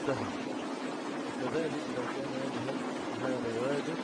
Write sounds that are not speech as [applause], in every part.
يستهل كذلك لو كان يجهل هذا واجب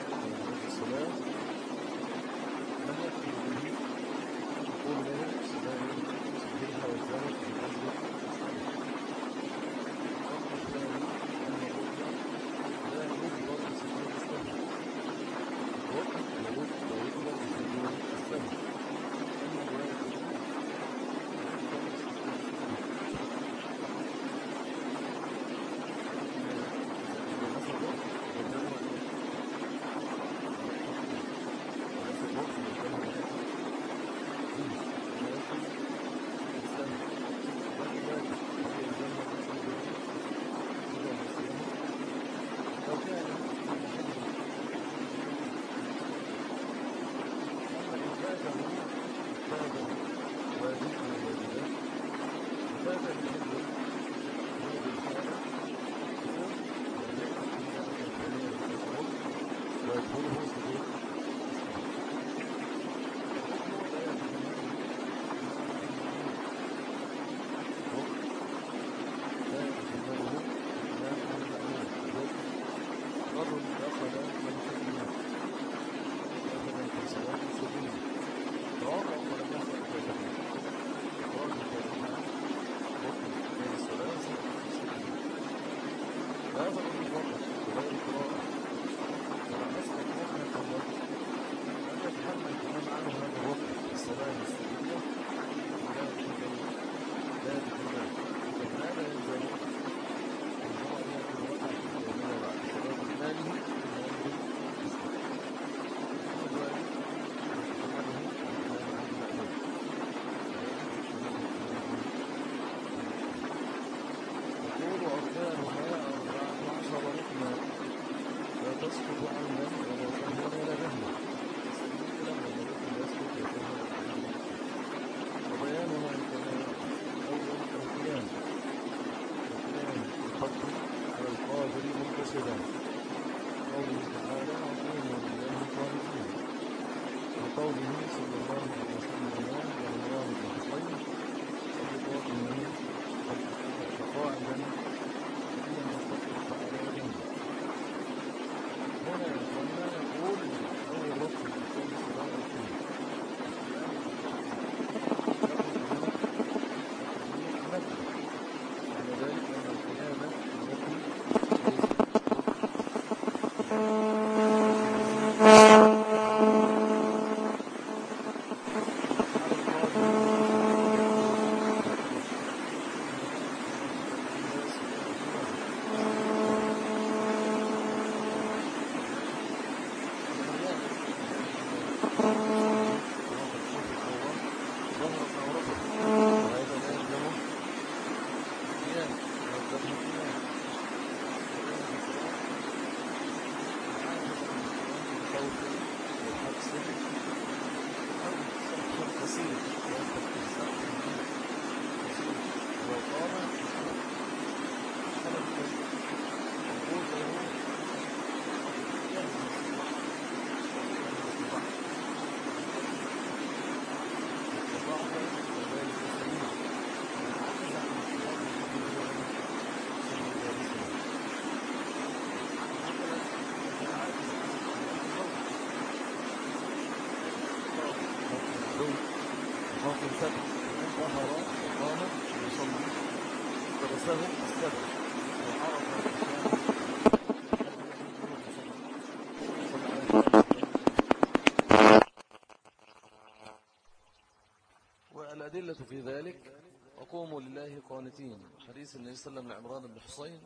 والأدلة في ذلك وقوموا لله قانتين. حديث النبي صلى الله عليه وسلم لعمران بن حصين.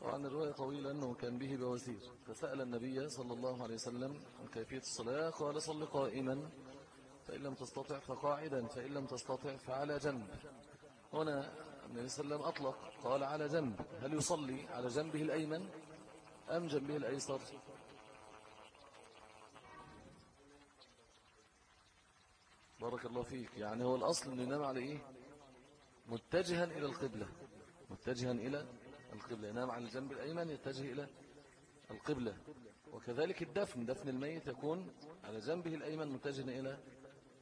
طبعا الرواية طويلة أنه كان به بواسير. فسأل النبي صلى الله عليه وسلم عن كيفية الصلاة قال صل قائما فإن لم تستطع فقاعدا فإن لم تستطع فعلى جنب. هنا النبي صلى الله عليه وسلم أطلق قال على جنب. هل يصلي على جنبه الأيمن أم جنبه الأيسر؟ الله فيك. يعني هو الأصل أنه ينام على إيه؟ متجها إلى القبلة. متجها إلى القبلة. ينام على الجنب الأيمن يتجه إلى القبلة. وكذلك الدفن. دفن الميت يكون على جنبه الأيمن متجها إلى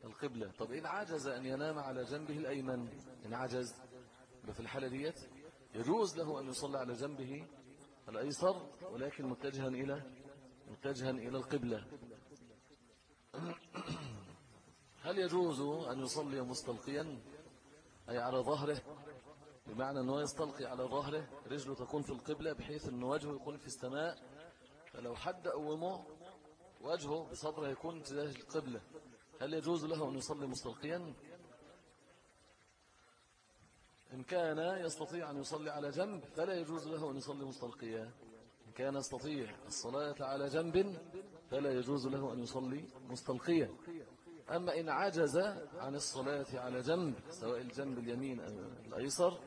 القبلة. طب إن عجز أن ينام على جنبه الأيمن إن عجز. في الحالة ديت يجوز له أن يصلي على جنبه الأيسر ولكن متجها إلى متجها إلى القبلة. هل يجوز أن يصلي مستلقيا؟ أي على ظهره؟ بمعنى أنه يستلقي على ظهره رجله تكون في القبلة بحيث أن وجهه يكون في السماء. فلو حد أومه وجهه بصدره يكون تجاه القبلة. هل يجوز له أن يصلي مستلقيا؟ إن كان يستطيع أن يصلي على جنب فلا يجوز له أن يصلي مستلقيا. إن كان يستطيع الصلاة على جنب فلا يجوز له أن يصلي مستلقيا. أما إن عجز عن الصلاة على جنب سواء الجنب اليمين أو الأيسر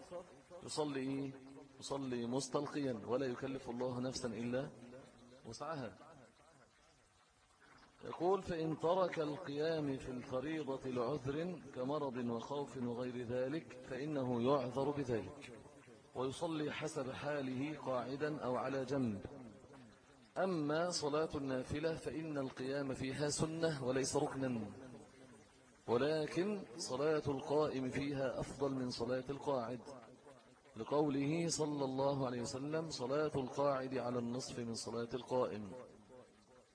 يصلي يصلي مستلقيا ولا يكلف الله نفسا إلا وسعها. يقول فإن ترك القيام في الفريضة لعذر كمرض وخوف وغير ذلك فإنه يعذر بذلك ويصلي حسب حاله قاعدا أو على جنب. أما صلاة النافلة فإن القيام فيها سنة وليس ركنا. ولكن صلاة القائم فيها أفضل من صلاة القاعد. لقوله صلى الله عليه وسلم صلاة القاعد على النصف من صلاة القائم.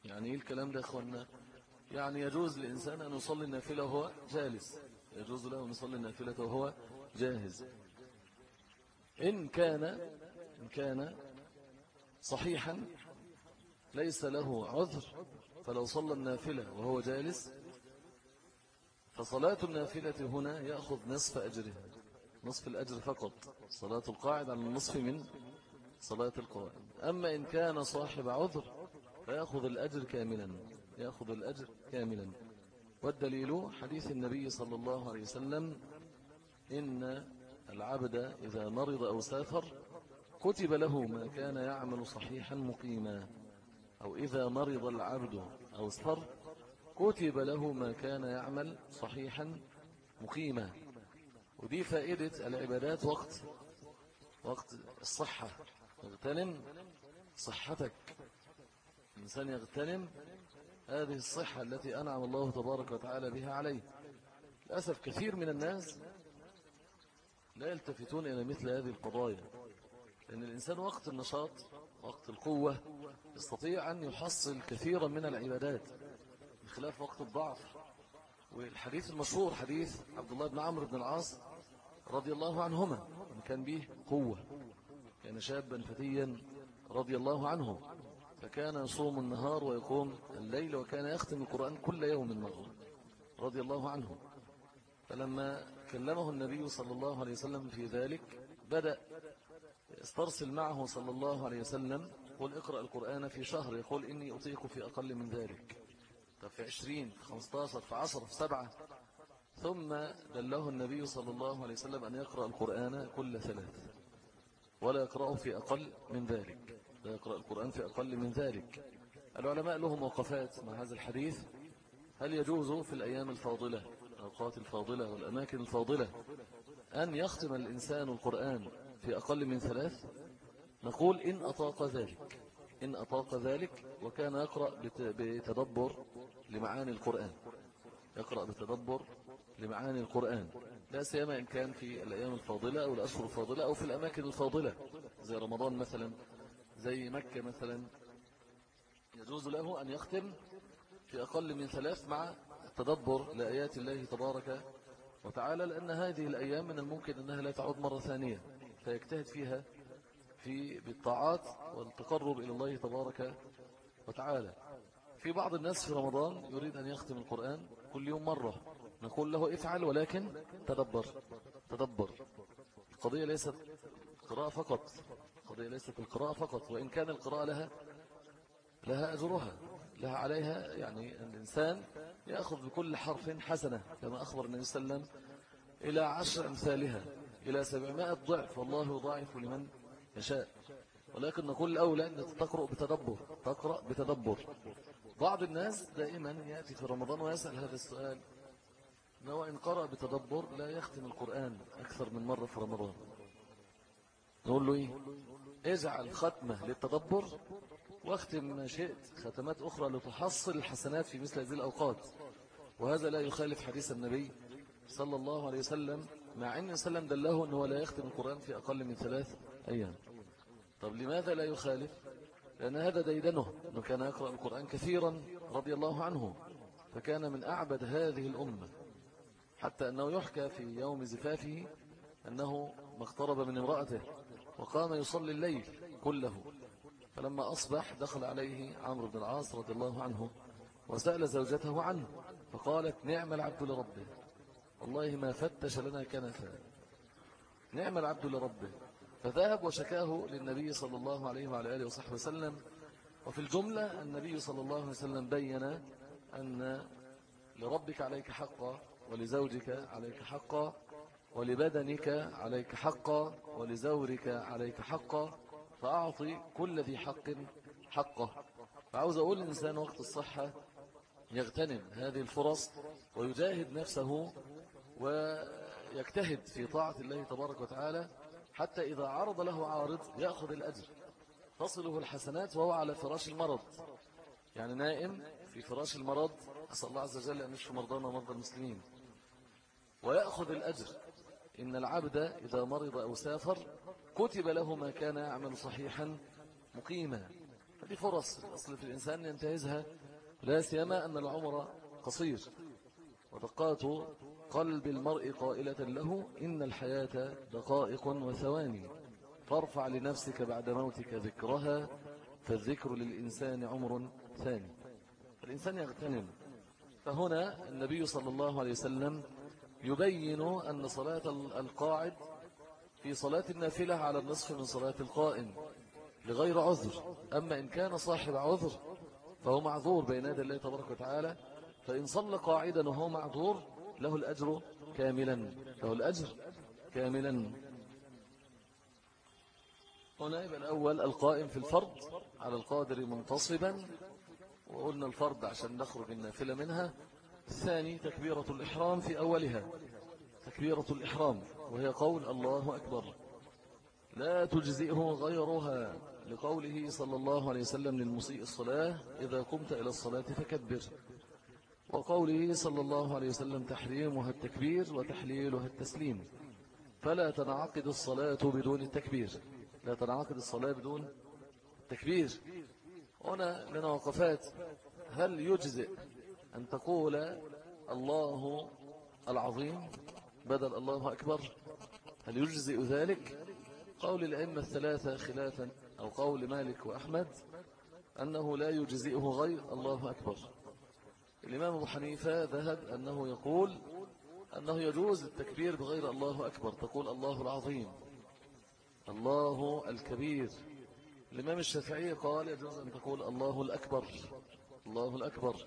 يعني إيه الكلام ده اخوانا يعني يجوز للإنسان أن يصلي النافلة وهو جالس. يجوز له أن يصلي النافلة وهو جاهز. إن كان إن كان صحيحا ليس له عذر فلو صلى النافلة وهو جالس فصلاة النافلة هنا يأخذ نصف أجرها نصف الأجر فقط صلاة القاعد على النصف من صلاة القائم أما إن كان صاحب عذر فيأخذ الأجر كاملا يأخذ الأجر كاملا. والدليل حديث النبي صلى الله عليه وسلم إن العبد إذا مرض أو سافر كتب له ما كان يعمل صحيحا مقيما أو إذا مرض العبد أو سفر كتب له ما كان يعمل صحيحا مقيما. ودي فائدة العبادات وقت وقت الصحة. اغتنم صحتك. الإنسان يغتنم هذه الصحة التي أنعم الله تبارك وتعالى بها عليه. للأسف كثير من الناس لا يلتفتون إلى مثل هذه القضايا. لأن الإنسان وقت النشاط وقت القوة يستطيع أن يحصل كثيرا من العبادات. بخلاف وقت الضعف. والحديث المشهور حديث عبد الله بن عمرو بن العاص رضي الله عنهما كان به قوة. كان شابا فتيا رضي الله عنه. فكان يصوم النهار ويقوم الليل وكان يختم القرآن كل يوم مرة رضي الله عنه. فلما كلمه النبي صلى الله عليه وسلم في ذلك بدأ استرسل معه صلى الله عليه وسلم قل اقرأ القرآن في شهر يقول إني أطيق في أقل من ذلك. طب في عشرين في خمستاشر في عشر في سبعة. ثم دله النبي صلى الله عليه وسلم أن يقرأ القرآن كل ثلاث. ولا يقرأه في أقل من ذلك. لا يقرأ القرآن في أقل من ذلك. العلماء لهم وقفات مع هذا الحديث. هل يجوز في الأيام الفاضلة الأوقات الفاضلة والأماكن الفاضلة أن يختم الإنسان القرآن في أقل من ثلاث؟ نقول إن أطاق ذلك. إن أطاق ذلك وكان يقرأ بتدبر لمعاني القرآن. يقرأ بتدبر لمعاني القرآن. لا سيما إن كان في الأيام الفاضلة أو الأشهر الفاضلة أو في الأماكن الفاضلة. زي رمضان مثلا زي مكة مثلا. يجوز له أن يختم في أقل من ثلاث مع التدبر لآيات الله تبارك وتعالى لأن هذه الأيام من الممكن أنها لا تعود مرة ثانية. فيجتهد فيها في بالطاعات والتقرب إلى الله تبارك وتعالى. في بعض الناس في رمضان يريد أن يختم القرآن كل يوم مرة. نقول له افعل ولكن تدبر تدبر. القضية ليست قراءة فقط. القضية ليست القراءة فقط. وإن كان القراءة لها لها أجرها. لها عليها يعني الإنسان يأخذ بكل حرف حسنة كما أخبر النبي صلى الله عليه وسلم إلى عشر أمثالها. إلى سبعمائة ضعف. والله يضاعف لمن يشاء. ولكن نقول الأولى أن تقرأ بتدبر تقرأ بتدبر. بعض الناس دائما يأتي في رمضان ويسأل هذا السؤال أنه إن قرأ بتدبر لا يختم القرآن أكثر من مرة في رمضان. نقول له إيه؟ اجعل ختمة للتدبر واختم ما شئت ختمات أخرى لتحصل الحسنات في مثل هذه الأوقات. وهذا لا يخالف حديث النبي صلى الله عليه وسلم مع أن سلم دله أنه لا يختم القرآن في أقل من ثلاث أيام طب لماذا لا يخالف؟ لأن هذا ديدنه. أنه كان يقرأ القرآن كثيرا رضي الله عنه. فكان من أعبد هذه الأمة. حتى أنه يحكى في يوم زفافه أنه ما اقترب من امرأته وقام يصلي الليل كله. فلما أصبح دخل عليه عمرو بن العاص رضي الله عنه وسأل زوجته عنه فقالت نعم العبد لربه. والله ما فتش لنا كنفا. نعم العبد لربه. فذهب وشكاه للنبي صلى الله عليه وعلى آله وصحبه وسلم. وفي الجملة النبي صلى الله عليه وسلم بين أن لربك عليك حقا ولزوجك عليك حقا ولبدنك عليك حقا ولزورك عليك حقا فأعطي كل ذي حق حقه. فعاوز أقول للإنسان وقت الصحة يغتنم هذه الفرص ويجاهد نفسه ويجتهد في طاعة الله تبارك وتعالى حتى إذا عرض له عارض يأخذ الأجر. تصله الحسنات وهو على فراش المرض. يعني نائم في فراش المرض. أسأل الله عز وجل أن يشفي مرضانا ومرضى المسلمين. ويأخذ الأجر. إن العبد إذا مرض أو سافر كتب له ما كان يعمل صحيحا مقيما. هذه فرص أصل في الإنسان ينتهزها. لا سيما أن العمر قصير. ودقات قلب المرء قائلة له إن الحياة دقائق وثواني. فارفع لنفسك بعد موتك ذكرها فالذكر للإنسان عمر ثاني. الإنسان يغتنم. فهنا النبي صلى الله عليه وسلم يبين أن صلاة القاعد في صلاة النافلة على النصف من صلاة القائم لغير عذر. أما إن كان صاحب عذر فهو معذور بين يدي الله تبارك وتعالى فإن صلى قاعدا وهو معذور له الأجر كاملا له الأجر كاملا. هنا الأول القائم في الفرض على القادر منتصبا وقلنا الفرض عشان نخرج النافلة منها. الثاني تكبيرة الإحرام في أولها. تكبيرة الإحرام وهي قول الله أكبر. لا تجزئه غيرها لقوله صلى الله عليه وسلم للمسيء الصلاة إذا قمت إلى الصلاة فكبر. وقوله صلى الله عليه وسلم تحريمها التكبير وتحليلها التسليم. فلا تنعقد الصلاة بدون التكبير. لا تنعقد الصلاة بدون التكبير. هنا لنا وقفات هل يجزئ أن تقول الله العظيم بدل الله أكبر؟ هل يجزئ ذلك؟ قول الأئمة الثلاثة خلافا أو قول مالك وأحمد أنه لا يجزئه غير الله أكبر. الإمام أبو حنيفة ذهب أنه يقول أنه يجوز التكبير بغير الله أكبر. تقول الله العظيم الله الكبير. الإمام الشافعي قال يجوز أن تقول الله الأكبر الله الأكبر.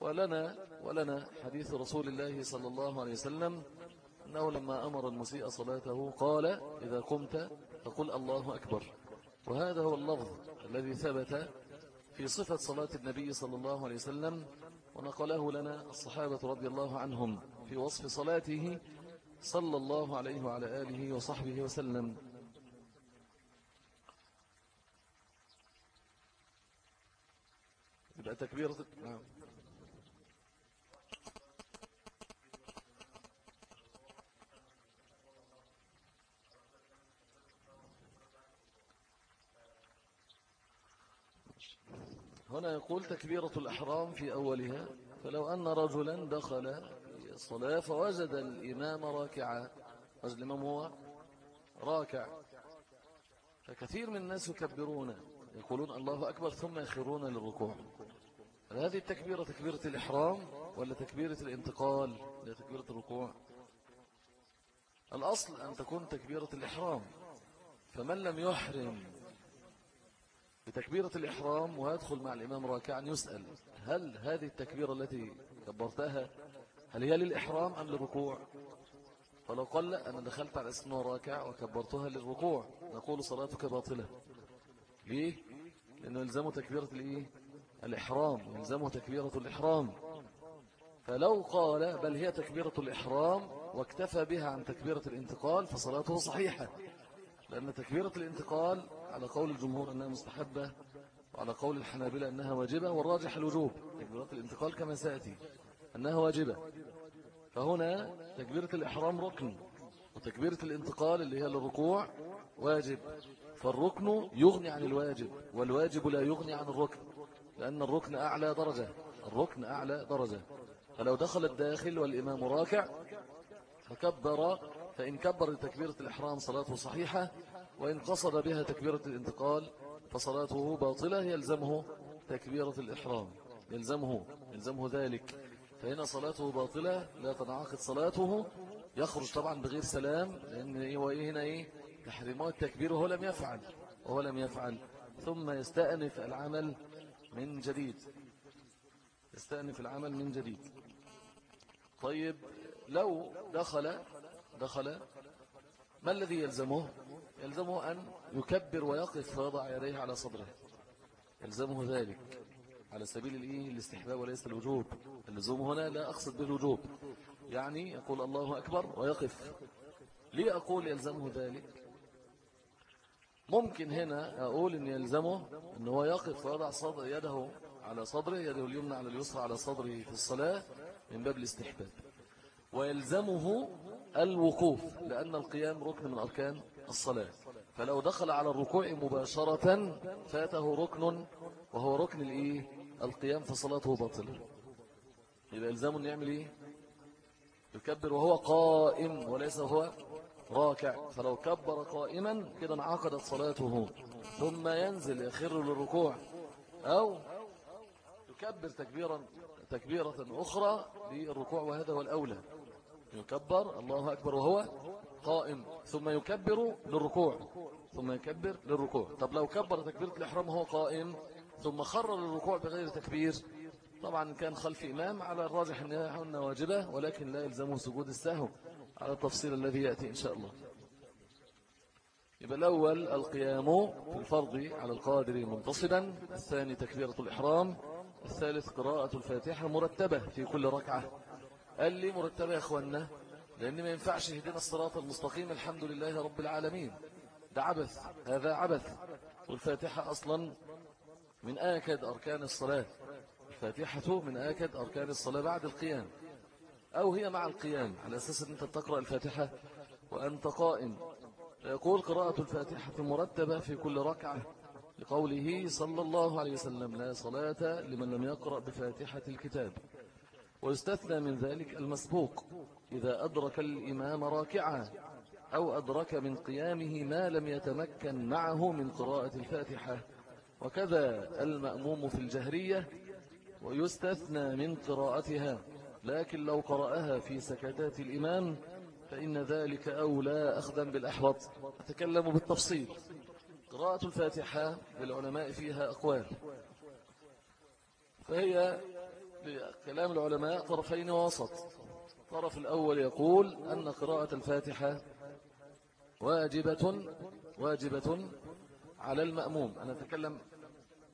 ولنا ولنا حديث رسول الله صلى الله عليه وسلم أنه لما أمر المسيء صلاته قال إذا قمت فقل الله أكبر. وهذا هو اللفظ الذي ثبت في صفة صلاة النبي صلى الله عليه وسلم ونقله لنا الصحابة رضي الله عنهم في وصف صلاته صلى الله عليه وعلى آله وصحبه وسلم. يبقى تكبيرة نعم. هنا يقول تكبيرة الأحرام في أولها فلو أن رجلا دخل الصلاة فوجد الإمام راكعا. وجد الإمام هو راكع. فكثير من الناس يكبرون يقولون الله أكبر ثم يخرون للركوع. هذه التكبيرة تكبيرة الإحرام ولا تكبيرة الانتقال لا تكبيرة الركوع؟ الأصل أن تكون تكبيرة الإحرام. فمن لم يحرم بتكبيرة الإحرام ويدخل مع الإمام راكعا يسأل هل هذه التكبيرة التي كبرتها هل هي للإحرام أم للركوع فلو قال لا أنا دخلت على اسمه راكع وكبرتها للركوع نقول صلاتك باطلة ليه؟ لأنه يلزمه تكبيرة الإيه؟ الإحرام يلزمه تكبيرة الإحرام فلو قال بل هي تكبيرة الإحرام واكتفى بها عن تكبيرة الانتقال فصلاته صحيحة لأن تكبيرة الانتقال على قول الجمهور أنها مستحبة وعلى قول الحنابلة أنها واجبة والراجح الوجوب تكبيرة الانتقال كما سأتي أنها واجبة. فهنا تكبيرة الإحرام ركن وتكبيرة الانتقال اللي هي للركوع واجب. فالركن يغني عن الواجب والواجب لا يغني عن الركن لأن الركن أعلى درجة الركن أعلى درجة. فلو دخل الداخل والإمام راكع فكبر فإن كبر لتكبيرة الإحرام صلاته صحيحة وإن قصد بها تكبيرة الانتقال فصلاته باطلة يلزمه تكبيرة الإحرام. يلزمه يلزمه ذلك. فهنا صلاته باطلة لا تنعقد صلاته يخرج طبعا بغير سلام لأن إيه هنا إيه؟ تحريمات التكبير وهو لم يفعل وهو لم يفعل. ثم يستأنف العمل من جديد. يستأنف العمل من جديد. طيب لو دخل دخل. ما الذي يلزمه؟ يلزمه أن يكبر ويقف ويضع يديه على صدره. يلزمه ذلك على سبيل الإيه الاستحباب وليس الوجوب. اللزوم هنا لا أقصد بالوجوب. يعني يقول الله أكبر ويقف. ليه أقول يلزمه ذلك؟ ممكن هنا أقول أن يلزمه أن هو يقف ويضع صدر يده على صدره يده اليمنى على اليسرى على صدره في الصلاة من باب الاستحباب. ويلزمه الوقوف لأن القيام ركن من أركان الصلاة. فلو دخل على الركوع مباشرة فاته ركن وهو ركن الإيه؟ القيام فصلاته باطلة. يبقى يلزمه أن يعمل إيه؟ يكبر وهو قائم وليس هو راكع. فلو كبر قائما كده انعقدت صلاته. ثم ينزل يخر للركوع أو يكبر تكبيرا تكبيرة أخرى للركوع وهذا هو الأولى. يكبر الله أكبر وهو قائم. ثم يكبر للركوع. ثم يكبر للركوع. طب لو كبر تكبيرة الإحرام وهو قائم ثم خر للركوع بغير تكبير طبعا كان خلف إمام على الراجح أنها واجبة ولكن لا يلزمه سجود السهو على التفصيل الذي يأتي إن شاء الله. يبقى الأول القيام في الفرض على القادر منتصبا الثاني تكبيرة الإحرام الثالث قراءة الفاتحة مرتبة في كل ركعة. قال لي مرتبة يا أخوانا لأن ما ينفعش هدينا الصراط المستقيم الحمد لله رب العالمين. ده عبث هذا عبث. والفاتحة أصلا من آكد أركان الصلاة. الفاتحة من آكد أركان الصلاة بعد القيام. أو هي مع القيام على أساس أن أنت تقرأ الفاتحة وأنت قائم. يقول قراءة الفاتحة مرتبة في كل ركعة لقوله صلى الله عليه وسلم لا صلاة لمن لم يقرأ بفاتحة الكتاب. ويستثنى من ذلك المسبوق. إذا أدرك الإمام راكعا أو أدرك من قيامه ما لم يتمكن معه من قراءة الفاتحة. وكذا المأموم في الجهرية ويستثنى من قراءتها. لكن لو قرأها في سكتات الإمام فإن ذلك أولى أخذا بالأحوط. أتكلم بالتفصيل. قراءة الفاتحة للعلماء فيها أقوال. فهي كلام العلماء طرفين وسط. الطرف الأول يقول أن قراءة الفاتحة واجبة واجبة على المأموم. أنا أتكلم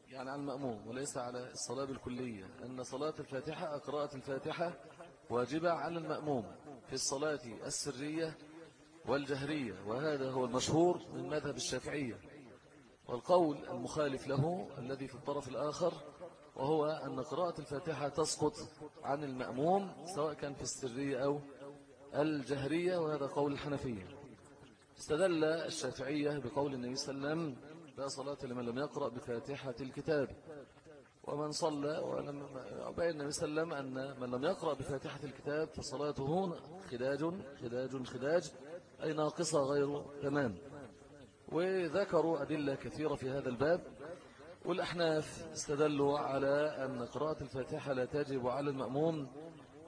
يعني عن المأموم وليس على الصلاة بالكلية. أن صلاة الفاتحة قراءة الفاتحة واجبة على المأموم في الصلاة السرية والجهرية. وهذا هو المشهور من مذهب الشافعية. والقول المخالف له الذي في الطرف الآخر وهو أن قراءة الفاتحة تسقط عن المأموم سواء كان في السرية أو الجهرية وهذا قول الحنفية. استدل الشافعية بقول النبي صلى الله عليه وسلم لا صلاة لمن لم يقرأ بفاتحة الكتاب. ومن صلى ولم بين النبي صلى الله عليه وسلم أن من لم يقرأ بفاتحة الكتاب فصلاته خداج خداج خداج أي ناقصة غير تمام. وذكروا أدلة كثيرة في هذا الباب. والأحناف استدلوا على أن قراءة الفاتحة لا تجب على المأموم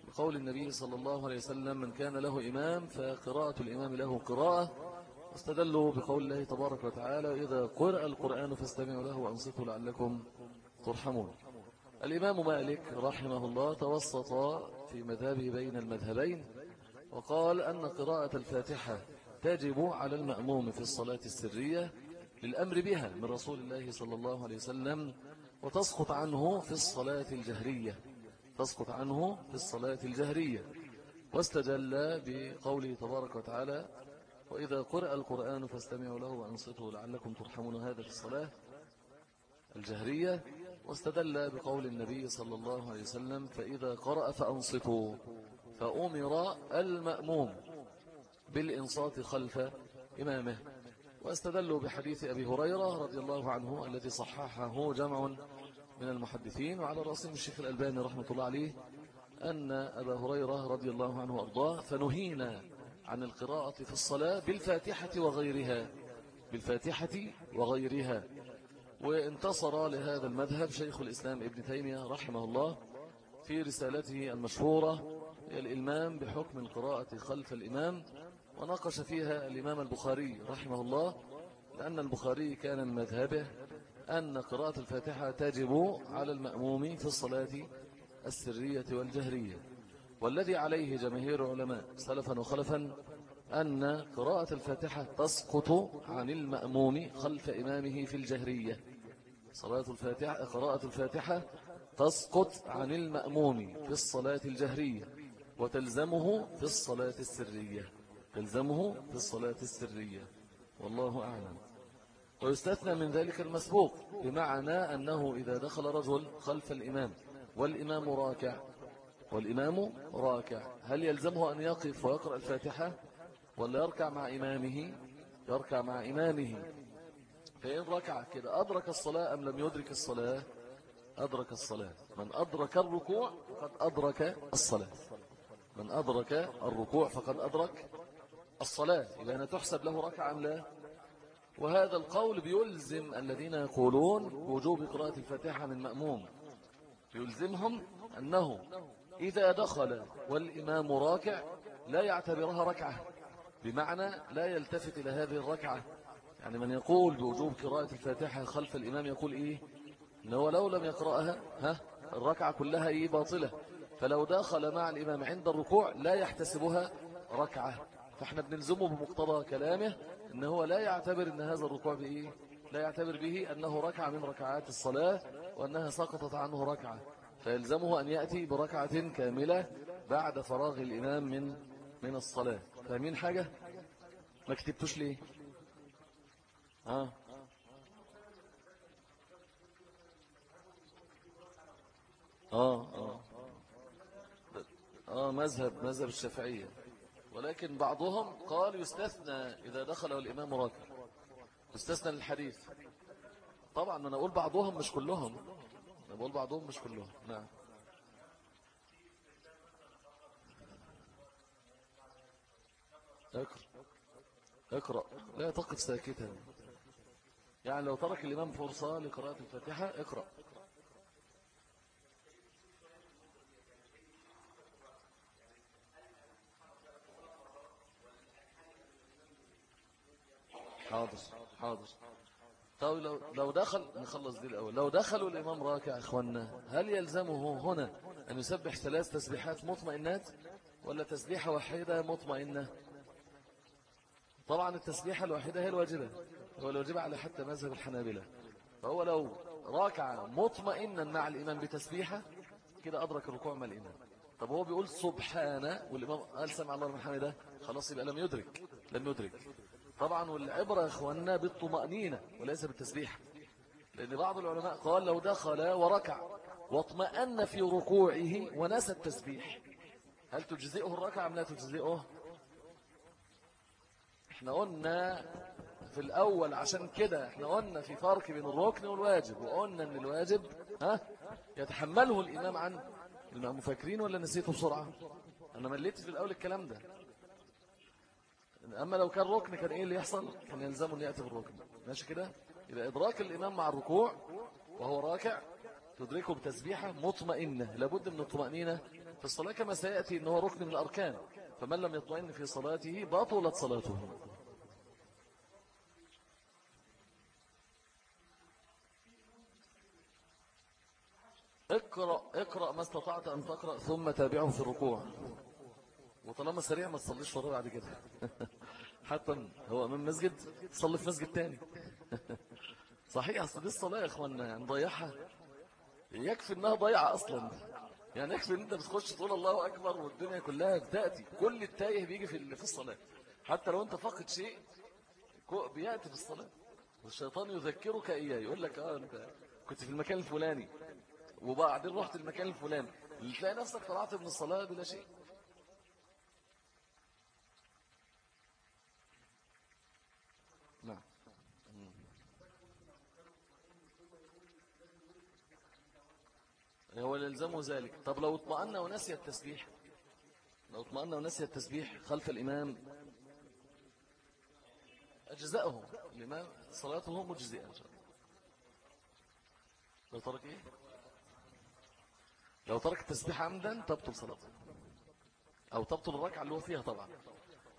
بقول النبي صلى الله عليه وسلم من كان له إمام فقراءة الإمام له قراءة استدلوا بقول الله تبارك وتعالى إذا قرأ القرآن فاستمعوا له وأنصتوا لعلكم ترحمون. الإمام مالك رحمه الله توسط في مذهبه بين المذهبين وقال أن قراءة الفاتحة تجب على المأموم في الصلاة السرية للأمر بها من رسول الله صلى الله عليه وسلم وتسقط عنه في الصلاة الجهرية تسقط عنه في الصلاة الجهرية. واستجل بقوله تبارك وتعالى وإذا قرأ القرآن فاستمعوا له وأنصتوا لعلكم ترحمون. هذا في الصلاة الجهرية. واستدل بقول النبي صلى الله عليه وسلم فإذا قرأ فأنصتوا فأمر المأموم بالإنصات خلف إمامه. واستدلوا بحديث أبي هريرة رضي الله عنه الذي صححه جمع من المحدثين وعلى رأسهم الشيخ الألباني رحمة الله عليه أن أبا هريرة رضي الله عنه وأرضاه فنهينا عن القراءة في الصلاة بالفاتحة وغيرها بالفاتحة وغيرها. وانتصر لهذا المذهب شيخ الإسلام ابن تيمية رحمه الله في رسالته المشهورة الإلمام بحكم القراءة خلف الإمام وناقش فيها الإمام البخاري رحمه الله لأن البخاري كان من مذهبه أن قراءة الفاتحة تجب على المأموم في الصلاة السرية والجهرية. والذي عليه جماهير علماء سلفا وخلفا أن قراءة الفاتحة تسقط عن المأموم خلف إمامه في الجهرية. صلاة الفاتحة قراءة الفاتحة تسقط عن المأموم في الصلاة الجهرية وتلزمه في الصلاة السرية. تلزمه في الصلاة السرية. والله أعلم. ويستثنى من ذلك المسبوق بمعنى أنه إذا دخل رجل خلف الإمام والإمام راكع والإمام راكع هل يلزمه أن يقف ويقرأ الفاتحة؟ ولا يركع مع إمامه؟ يركع مع إمامه. فإن ركع كده أدرك الصلاة أم لم يدرك الصلاة؟ أدرك الصلاة. من أدرك الركوع فقد أدرك الصلاة. من أدرك الركوع فقد أدرك الصلاة إذا تحسب له ركعة أم لا؟ وهذا القول بيلزم الذين يقولون بوجوب قراءة الفاتحة من مأموم. يلزمهم أنه إذا دخل والإمام راكع لا يعتبرها ركعة بمعنى لا يلتفت إلى هذه الركعة. يعني من يقول بوجوب قراءة الفاتحة خلف الإمام يقول إيه؟ إنه لو لم يقرأها ها الركعة كلها إيه؟ باطلة. فلو دخل مع الإمام عند الركوع لا يحتسبها ركعة. فاحنا بنلزمه بمقتضى كلامه إن هو لا يعتبر إن هذا الركوع بإيه؟ لا يعتبر به أنه ركعة من ركعات الصلاة وأنها سقطت عنه ركعة. فيلزمه أن يأتي بركعة كاملة بعد فراغ الإمام من من الصلاة. فاهمين حاجة؟ ما كتبتوش ليه؟ ها؟ آه آه. آه مذهب مذهب الشافعية. ولكن بعضهم قال يستثنى إذا دخل الإمام راكع. يستثنى الحديث طبعا أنا أقول بعضهم مش كلهم. أنا بقول بعضهم مش كلهم. نعم. اقرأ. اقرأ. لا تقف ساكتا. يعني لو ترك الإمام فرصة لقراءة الفاتحة اقرأ. حاضر حاضر. طيب لو, لو دخل نخلص دي الأول. لو دخلوا الإمام راكع أخوانا هل يلزمه هنا أن يسبح ثلاث تسبيحات مطمئنات ولا تسبيحة واحدة مطمئنة؟ طبعا التسبيحة الواحدة هي الواجبة. هو الواجبة على حتى مذهب الحنابلة. فهو لو راكع مطمئنا مع الإمام بتسبيحة كده أدرك الركوع مع الإمام. طب هو بيقول سبحانه والإمام قال سمع الله من حمده خلاص يبقى لم يدرك لم يدرك. طبعا والعبرة يا إخواننا بالطمأنينة وليس بالتسبيح. لأن بعض العلماء قال لو دخل وركع واطمأن في ركوعه ونسى التسبيح هل تجزئه الركعة أم لا تجزئه؟ إحنا قلنا في الأول عشان كده إحنا قلنا في فرق بين الركن والواجب وقلنا إن الواجب ها يتحمله الإمام عن المفكرين ولا نسيته بسرعة؟ أنا مليت في الأول الكلام ده. أما لو كان ركن كان إيه اللي يحصل؟ كان يلزمه أن يأتي بالركن. ماشي كده؟ يبقى إدراك الإمام مع الركوع وهو راكع تدركه بتسبيحة مطمئنة. لابد من الطمأنينة في الصلاة كما سيأتي أنه ركن من الأركان. فمن لم يطمئن في صلاته باطلت صلاته. اقرأ, اقرأ ما استطعت أن تقرأ ثم تابعه في الركوع. وطالما سريع ما تصليش وراه بعد كده. [laughs] حتى هو أمام مسجد تصلي في مسجد تاني. [laughs] صحيح أصل دي الصلاة يا اخوانا يعني ضيعها. يكفي إنها ضيعه أصلا. يعني يكفي إن أنت بتخش تقول الله أكبر والدنيا كلها بتأتي. كل التايه بيجي في في الصلاة. حتى لو أنت فاقد شيء بيأتي في الصلاة. والشيطان يذكرك إياه يقول لك آه أنت كنت في المكان الفلاني. وبعدين رحت المكان الفلاني. تلاقي نفسك طلعت من الصلاة بلا شيء. هو يلزمه ذلك. طب لو اطمأن ونسي التسبيح لو اطمأن ونسي التسبيح خلف الإمام أجزاءهم الإمام صلاته مجزئة إن شاء الله لو ترك إيه؟ لو ترك التسبيح عمدا تبطل صلاته. أو تبطل الركعة اللي هو فيها طبعا.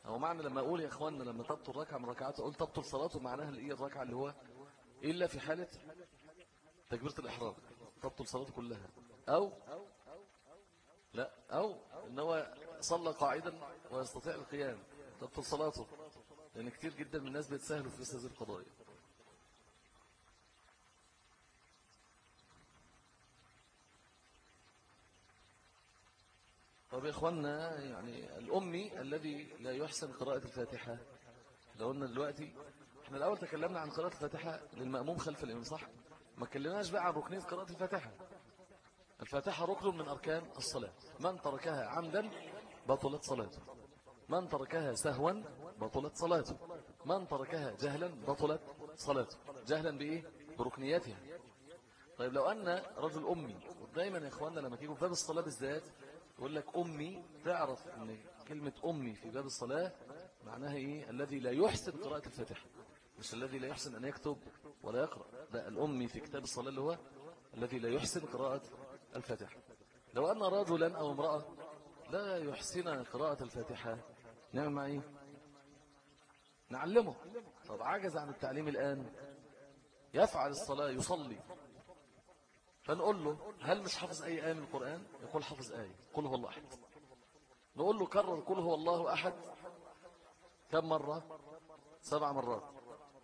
أو معنى لما أقول يا إخواننا لما تبطل ركعة من ركعات أقول تبطل صلاته معناها الإيه الركعة اللي هو إلا في حالة تكبيرة الإحرام. تبطل صلاته كلها. أو لا أو إن هو صلى قاعدا ويستطيع القيام. تبطل صلاته لأن كتير جدا من الناس بيتساهلوا في هذه القضايا طب يا إخوانا يعني الأمي الذي لا يحسن قراءة الفاتحة. لو قلنا دلوقتي إحنا الأول تكلمنا عن قراءة الفاتحة للمأموم خلف الإمام صح؟ ما كلمناش بقى عن ركنية قراءة الفاتحة. الفاتحة ركن من أركان الصلاة. من تركها عمدا بطلت صلاته. من تركها سهوا بطلت صلاته. من تركها جهلا بطلت صلاته. جهلا بإيه؟ بركنياتها. طيب لو أن رجل أمي دايما يا إخواننا لما تيجوا في باب الصلاة بالذات يقول لك أمي تعرف أن كلمة أمي في باب الصلاة معناها إيه؟ الذي لا يحسن قراءة الفاتحة. مش الذي لا يحسن أن يكتب ولا يقرأ. لا الأمي في كتاب الصلاة اللي هو الذي لا يحسن قراءة الفاتحة. لو أن رجلا أو امرأة لا يحسن قراءة الفاتحة نعمل معه إيه نعلمه. طب عجز عن التعليم الآن. يفعل الصلاة يصلي. فنقول له هل مش حافظ أي آية من القرآن؟ يقول حافظ آية قل هو الله أحد. نقول له كرر قل هو الله أحد. كم مرة؟ سبع مرات.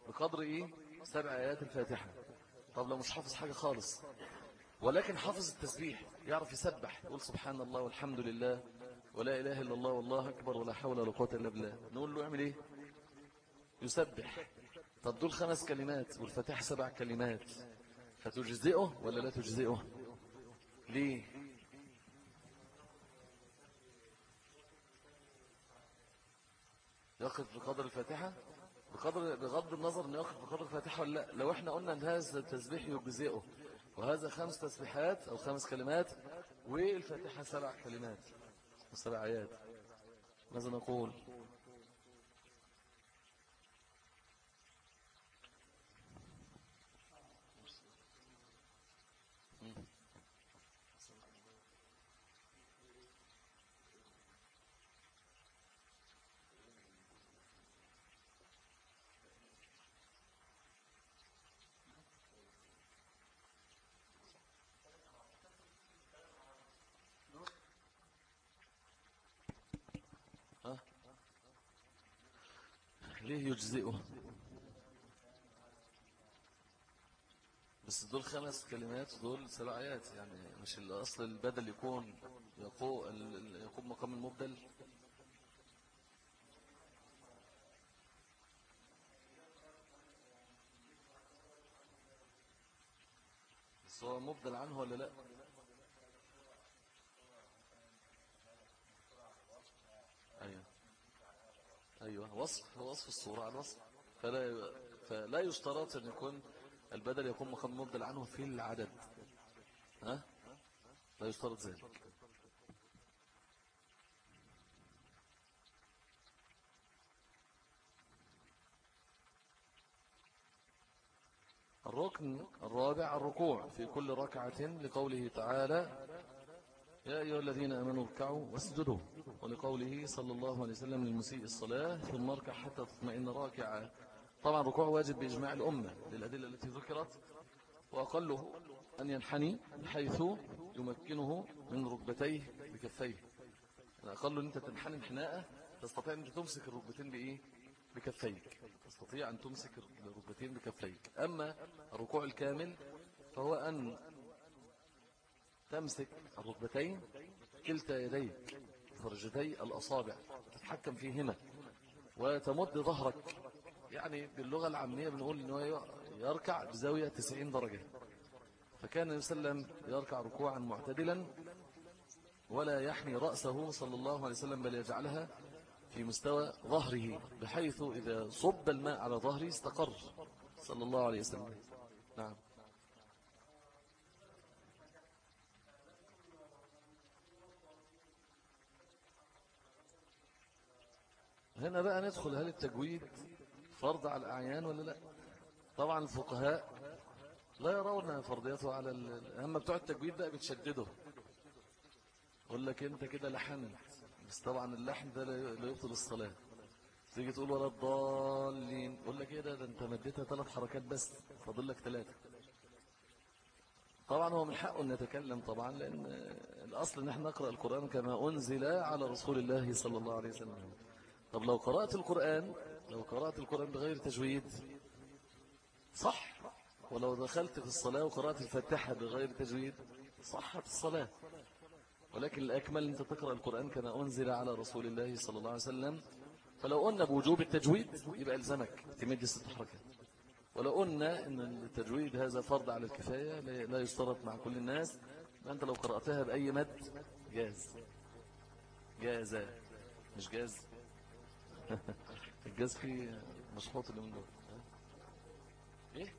بقدر إيه؟ سبع آيات الفاتحة. طب لو مش حافظ حاجة خالص ولكن حافظ التسبيح يعرف يسبح يقول سبحان الله والحمد لله ولا إله إلا الله والله أكبر ولا حول ولا قوة إلا بالله. نقول له اعمل إيه؟ يسبح. طب دول خمس كلمات والفتاح سبع كلمات فتجزئه ولا لا تجزئه؟ ليه؟ يقف بقدر الفاتحة؟ بقدر بغض النظر إنه يقف بقدر الفاتحة ولا لأ. لو إحنا قلنا إن هذا التسبيح يجزئه وهذا خمس تسبيحات أو خمس كلمات والفاتحة سبع كلمات وسبع آيات. ماذا نقول؟ ليه يجزئه؟ بس دول خمس كلمات دول سبع آيات يعني مش الأصل البدل يكون يقوم مقام المبدل؟ بس هو مبدل عنه ولا لا؟ أيوة وصف وصف الصورة عن وصف. فلا, فلا يشترط أن يكون البدل يكون مقام مبدل عنه في العدد. ها؟ لا يشترط ذلك. الركن الرابع الركوع في كل ركعة لقوله تعالى يا أيها الذين أمنوا اركعوا واسجدوا. ولقوله صلى الله عليه وسلم للمسيء الصلاة ثم اركع حتى تطمئن راكعا طبعا الركوع واجب بإجماع الأمة للأدلة التي ذكرت. وأقله أن ينحني بحيث يمكنه من ركبتيه بكفيه. يعني أقل أن أنت تنحني انحناء تستطيع أن تمسك الركبتين بإيه؟ بكفيك. تستطيع أن تمسك الركبتين بكفيك. أما الركوع الكامل فهو أن تمسك الركبتين كلتا يديك فرجتي الأصابع تتحكم فيهما وتمد ظهرك. يعني باللغة العامية بنقول أنه يركع بزاوية 90 درجة. فكان النبي صلى الله عليه وسلم يركع ركوعا معتدلا ولا يحني رأسه صلى الله عليه وسلم بل يجعلها في مستوى ظهره بحيث إذا صب الماء على ظهره استقر صلى الله عليه وسلم. نعم. هنا بقى ندخل هل التجويد فرض على الأعيان ولا لا؟ طبعا الفقهاء لا يرون فرضيته على أما بتوع التجويد بقى بتشدده. يقول لك أنت كده لحنت بس طبعا اللحن ده لا يبطل الصلاة. تيجي تقول ولا الضالين. يقول لك إيه ده؟ ده أنت مديتها ثلاث حركات بس فاضل لك ثلاثة طبعا هو من حقه إن يتكلم طبعا لأن الأصل إن إحنا نقرأ القرآن كما أنزل على رسول الله صلى الله عليه وسلم. طب لو قرأت القرآن لو قرأت القرآن بغير تجويد صح؟ ولو دخلت في الصلاة وقرأت الفاتحة بغير تجويد صحت الصلاة. ولكن الأكمل أنت تقرأ القرآن كما أنزل على رسول الله صلى الله عليه وسلم. فلو قلنا بوجوب التجويد يبقى ألزمك تمد ست حركات ولو قلنا أن التجويد هذا فرض على الكفاية لا يشترط مع كل الناس. أنت لو قرأتها بأي مد جاز. جاز. مش جاز؟ [laughs] الجاز فيه مشحوط اللي من دول. إيه؟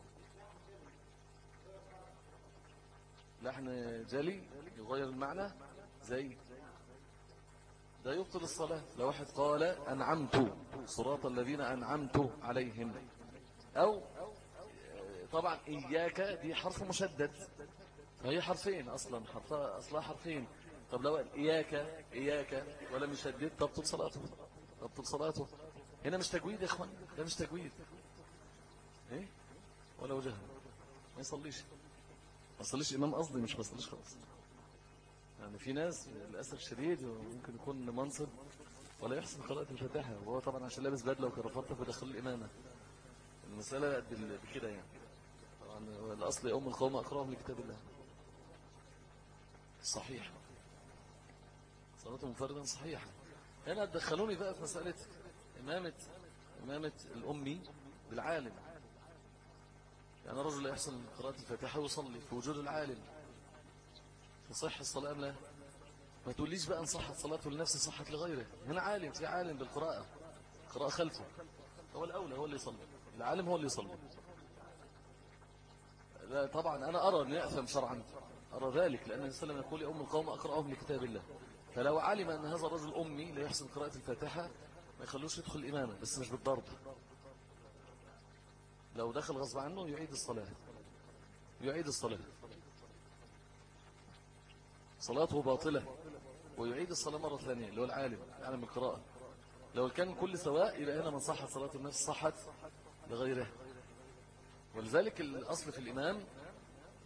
لحن جلي يغير المعنى زي ده يبطل الصلاة. لو واحد قال أنعمت صراط الذين أنعمت عليهم أو طبعا إياك دي حرف مشدد. فهي حرفين أصلا حرفها أصلا حرفين. طب لو إياك إياك ولم يشدد تبطل صلاته. تبطل صلاته. هنا مش تجويد يا إخوان ده مش تجويد. إيه؟ ولا وجهة. ما يصليش. ما يصليش إمام قصدي مش ما يصليش خلاص يعني في ناس للأسف شديد وممكن يكون منصب ولا يحسن قراءة الفاتحة. وهو طبعا عشان لابس بدلة وكرافته فدخل الإمامة. المسألة بكده يعني. طبعا الأصل أم القوم أقرأهم لكتاب الله. صحيح. صلاة منفردا صحيحة هنا تدخلوني بقى في مسألة إمامة إمامة الأمي بالعالم. يعني رجل لا يحسن قراءة الفاتحة ويصلي في وجود العالم. تصح الصلاة أم لا؟ ما تقوليش بقى إن صحت صلاته لنفسه صحت لغيره. هنا عالم في عالم بالقراءة. قراءة خلفه. هو الأولى هو اللي يصلي. العالم هو اللي يصلي. لا طبعا أنا أرى أن يأثم شرعا. أرى ذلك لأن النبي صلى الله عليه وسلم يقول لأم القوم أقرأهم لكتاب الله. فلو علم أن هذا الرجل أمي لا يحسن قراءة الفاتحة ما يخلوش يدخل الإمامة بس مش بالضرب. لو دخل غصب عنه يعيد الصلاة. يعيد الصلاة. صلاته باطلة ويعيد الصلاة مرة ثانية اللي هو العالم عالم القراءة لو كان كل سواء يبقى هنا من صحت صلاة النفس صحت لغيره. ولذلك الأصل في الإمام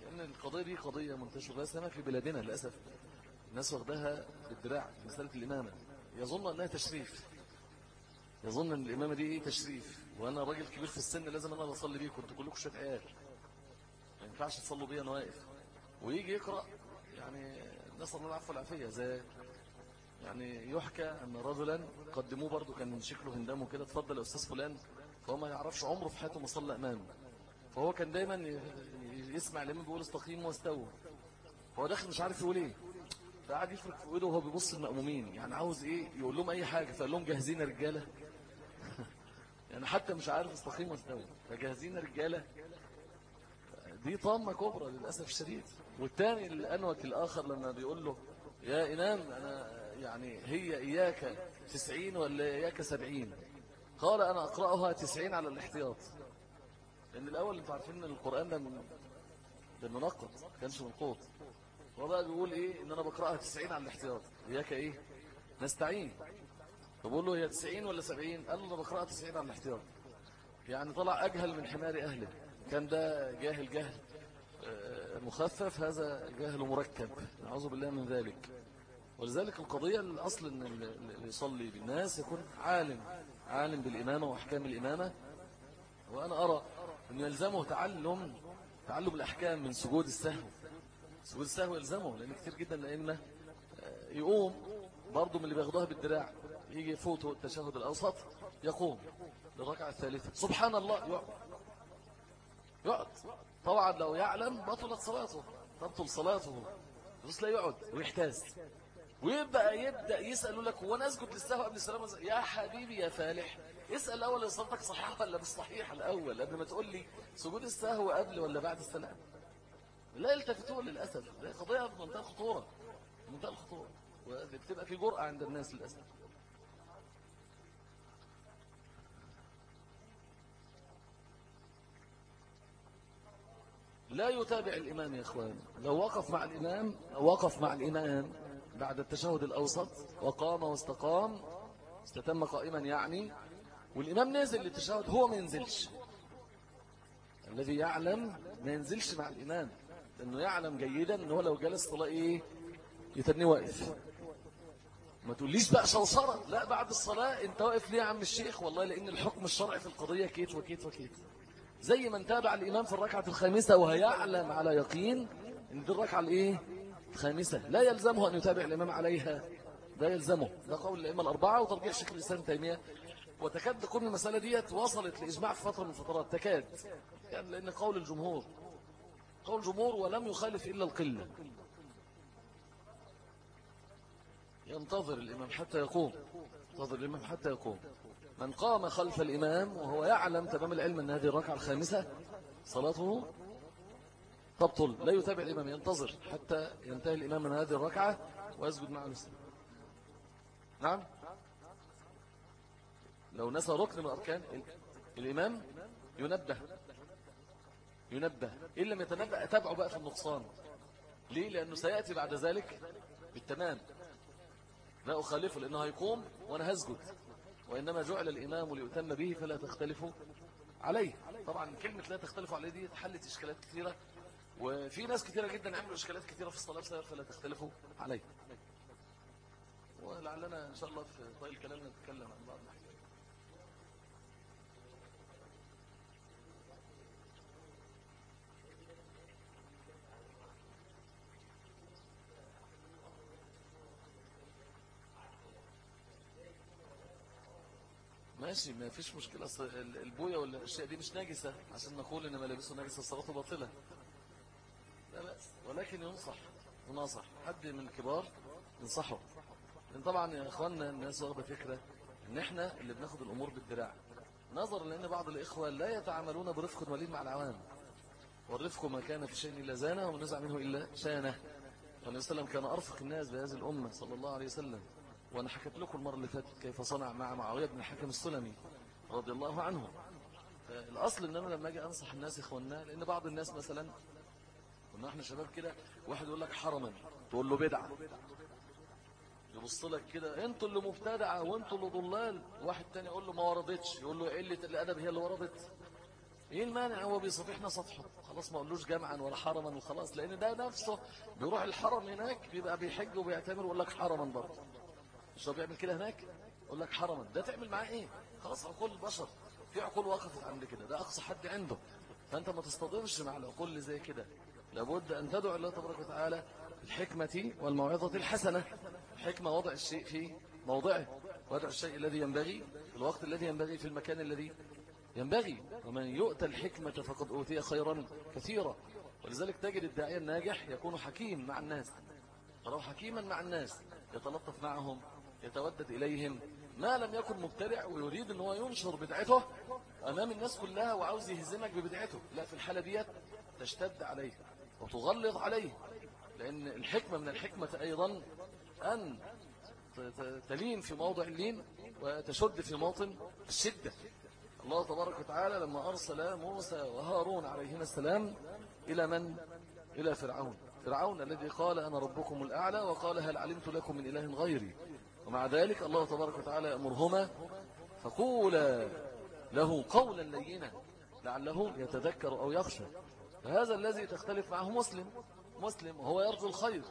لأن القضية دي قضية منتشرة لا سنة في بلادنا للأسف. الناس واخدها بالدراع مسألة الإمامة. يظن أنها تشريف. يظن أن الإمامة دي إيه تشريف. وأنا راجل كبير في السن لازم أنا أصلي بيه كنت كلكم شوية عيال. ما ينفعش تصلوا بيه أنا واقف. ويجي يقرأ يعني نسأل الله العفو والعافية. زي يعني يحكى أن رجلا قدموه برضو كان شكله هندامه كده اتفضل يا أستاذ فلان. فهو ما يعرفش عمره في حياته ما صلى أمامه. فهو كان دايما يسمع الإمام بيقول استقيم واستووا. هو داخل مش عارف يقول إيه. فقعد يفرق في ايده وهو بيبص المأمومين. يعني عاوز إيه؟ يقول لهم أي حاجة. فقال لهم جاهزين يا رجالة. [laughs] يعني حتى مش عارف استقيم واستووا فجاهزين يا رجالة. دي طامة كبرى للأسف الشديد. والتاني الأنوك الآخر لما بيقول له يا إمام أنا يعني هي إياك تسعين ولا إياك سبعين؟ قال أنا أقرأها تسعين على الاحتياط. لأن الأول أنتوا عارفين أن القرآن ده من ده منقط كانش منقوط هو بقى بيقول إيه؟ إن أنا بقرأها تسعين على الاحتياط. إياك إيه؟ نستعين. فبقول له هي تسعين ولا سبعين؟ قال له أنا بقرأها تسعين على الاحتياط. يعني طلع أجهل من حمار أهله. كان ده جاهل جهل مخفف هذا جاهل مركب. نعوذ بالله من ذلك. ولذلك القضية الأصل أن اللي يصلي بالناس يكون عالم عالم بالإمامة وأحكام الإمامة. وأنا أرى أن يلزمه تعلم تعلم الأحكام من سجود السهو. سجود السهو يلزمه لأن كتير جدا الأئمة يقوم برضه من اللي بياخدوها بالدراع يجي يفوته التشهد الأوسط يقوم للركعة الثالثة. سبحان الله يقعد. يقعد. طبعا لو يعلم بطلت صلاته تبطل صلاته. بس لا يقعد ويحتاز ويبقى يبدأ يسأل لك هو أنا اسجد للسهو قبل السلام يا حبيبي يا فالح اسأل الأول صلاتك صحيحة ولا مش صحيحة الأول؟ قبل ما تقول لي سجود السهو قبل ولا بعد السلام؟ لا يلتفتون للأسف. ده قضية في منتهى الخطورة منتهى الخطورة وبتبقى في جرأة عند الناس للأسف. لا يتابع الإمام يا إخوان. لو وقف مع الإمام وقف مع الإمام بعد التشهد الأوسط وقام واستقام استتم قائما يعني والإمام نازل للتشهد هو ما ينزلش. الذي يعلم ما ينزلش مع الإمام. لأنه يعلم جيدا أنه لو جلس طلع إيه؟ يتني واقف. ما تقوليش بقى شوصرة لا بعد الصلاة أنت واقف ليه يا عم الشيخ؟ والله لأن الحكم الشرعي في القضية كيت وكيت وكيت. زي من تابع الإمام في الركعة الخامسة وهيعلم على يقين إن دي الركعة الإيه؟ الخامسة. لا يلزمه أن يتابع الإمام عليها. لا يلزمه. ده قول الأئمة الأربعة وترجيح شيخ الإسلام تيمية. وتكاد تكون المسألة دي وصلت لإجماع في فترة من الفترات تكاد. يعني لأن قول الجمهور. قول الجمهور ولم يخالف إلا القلة. ينتظر الإمام حتى يقوم. ينتظر الإمام حتى يقوم. من قام خلف الإمام وهو يعلم تمام العلم أن هذه الركعة الخامسة صلاته تبطل. لا يتابع الإمام ينتظر حتى ينتهي الإمام من هذه الركعة ويسجد معه السلام نعم؟ لو نسى ركن من أركان الإمام ينبه. ينبه. إن لم يتنبه أتابعه بقى في النقصان. ليه؟ لأنه سيأتي بعد ذلك بالتمام. لا أخالفه لأنه هيقوم وأنا هسجد. وإنما جعل الإمام ليؤتم به فلا تختلفوا عليه. طبعا كلمة لا تختلفوا عليه دي حلت إشكالات كثيرة وفي ناس كثيرة جدا عملوا إشكالات كثيرة في الصلاة بسبب فلا تختلفوا عليه. ولعلنا إن شاء الله في طيب الكلام نتكلم عن بعض. ماشي ما فيش مشكلة. أصل البوية ولا الأشياء دي مش ناجسة عشان نقول إن ملابسه ناجسة الصلاة باطلة. لا بأس ولكن ينصح ينصح حد من الكبار ينصحه. لأن طبعا يا إخواننا الناس واخدة فكرة إن إحنا اللي بناخد الأمور بالدراع. نظرا لأن بعض الإخوة لا يتعاملون برفق ولين مع العوام. والرفق ما كان في شيء إلا زانه ومن منه إلا شانه. فالنبي صلى الله عليه وسلم كان أرفق الناس بهذه الأمة صلى الله عليه وسلم. وأنا حكيت لكم المرة اللي فاتت كيف صنع مع معاوية بن الحكم السلمي رضي الله عنه. الأصل إن أنا لما أجي أنصح الناس إخواننا لأن بعض الناس مثلا كنا إحنا شباب كده واحد يقول لك حرما تقول له بدعة. يبص لك كده أنتوا اللي مبتدعة وأنتوا اللي ضلال. واحد تاني يقول له ما وردتش يقول له قلة الأدب هي اللي وردت. إيه المانع؟ هو بيصفحنا صفحه خلاص ما قولوش جمعا ولا حرما وخلاص لأن ده نفسه بيروح الحرم هناك بيبقى بيحج وبيعتمر ويقول لك حرما برضه. مش هو بيعمل كده هناك؟ يقول لك حرما ده تعمل معاه إيه؟ خلاص عقول البشر. في عقول وقفت عند كده. ده أقصى حد عنده. فأنت ما تصطدمش مع العقول اللي زي كده. لابد أن تدعو الله تبارك وتعالى بالحكمة والموعظة الحسنة. حكمه وضع الشيء في موضعه. وضع الشيء الذي ينبغي في الوقت الذي ينبغي في المكان الذي ينبغي. ومن يؤتى الحكمة فقد أوتي خيرا كثيرا. ولذلك تجد الداعية الناجح يكون حكيم مع الناس. ولو حكيما مع الناس يتلطف معهم يتودد إليهم ما لم يكن مبتدع ويريد أن هو ينشر بدعته أمام الناس كلها وعاوز يهزمك ببدعته. لا في الحالة ديت تشتد عليه وتغلظ عليه لأن الحكمة من الحكمة أيضا أن تلين في موضع اللين وتشد في موطن الشدة. الله تبارك وتعالى لما أرسل موسى وهارون عليهما السلام إلى من؟ إلى فرعون. فرعون الذي قال أنا ربكم الأعلى وقال هل علمت لكم من إله غيري؟ ومع ذلك الله تبارك وتعالى يأمرهما فقولا له قولا لينا لعله يتذكر أو يخشى. فهذا الذي تختلف معه مسلم. مسلم وهو يرجو الخير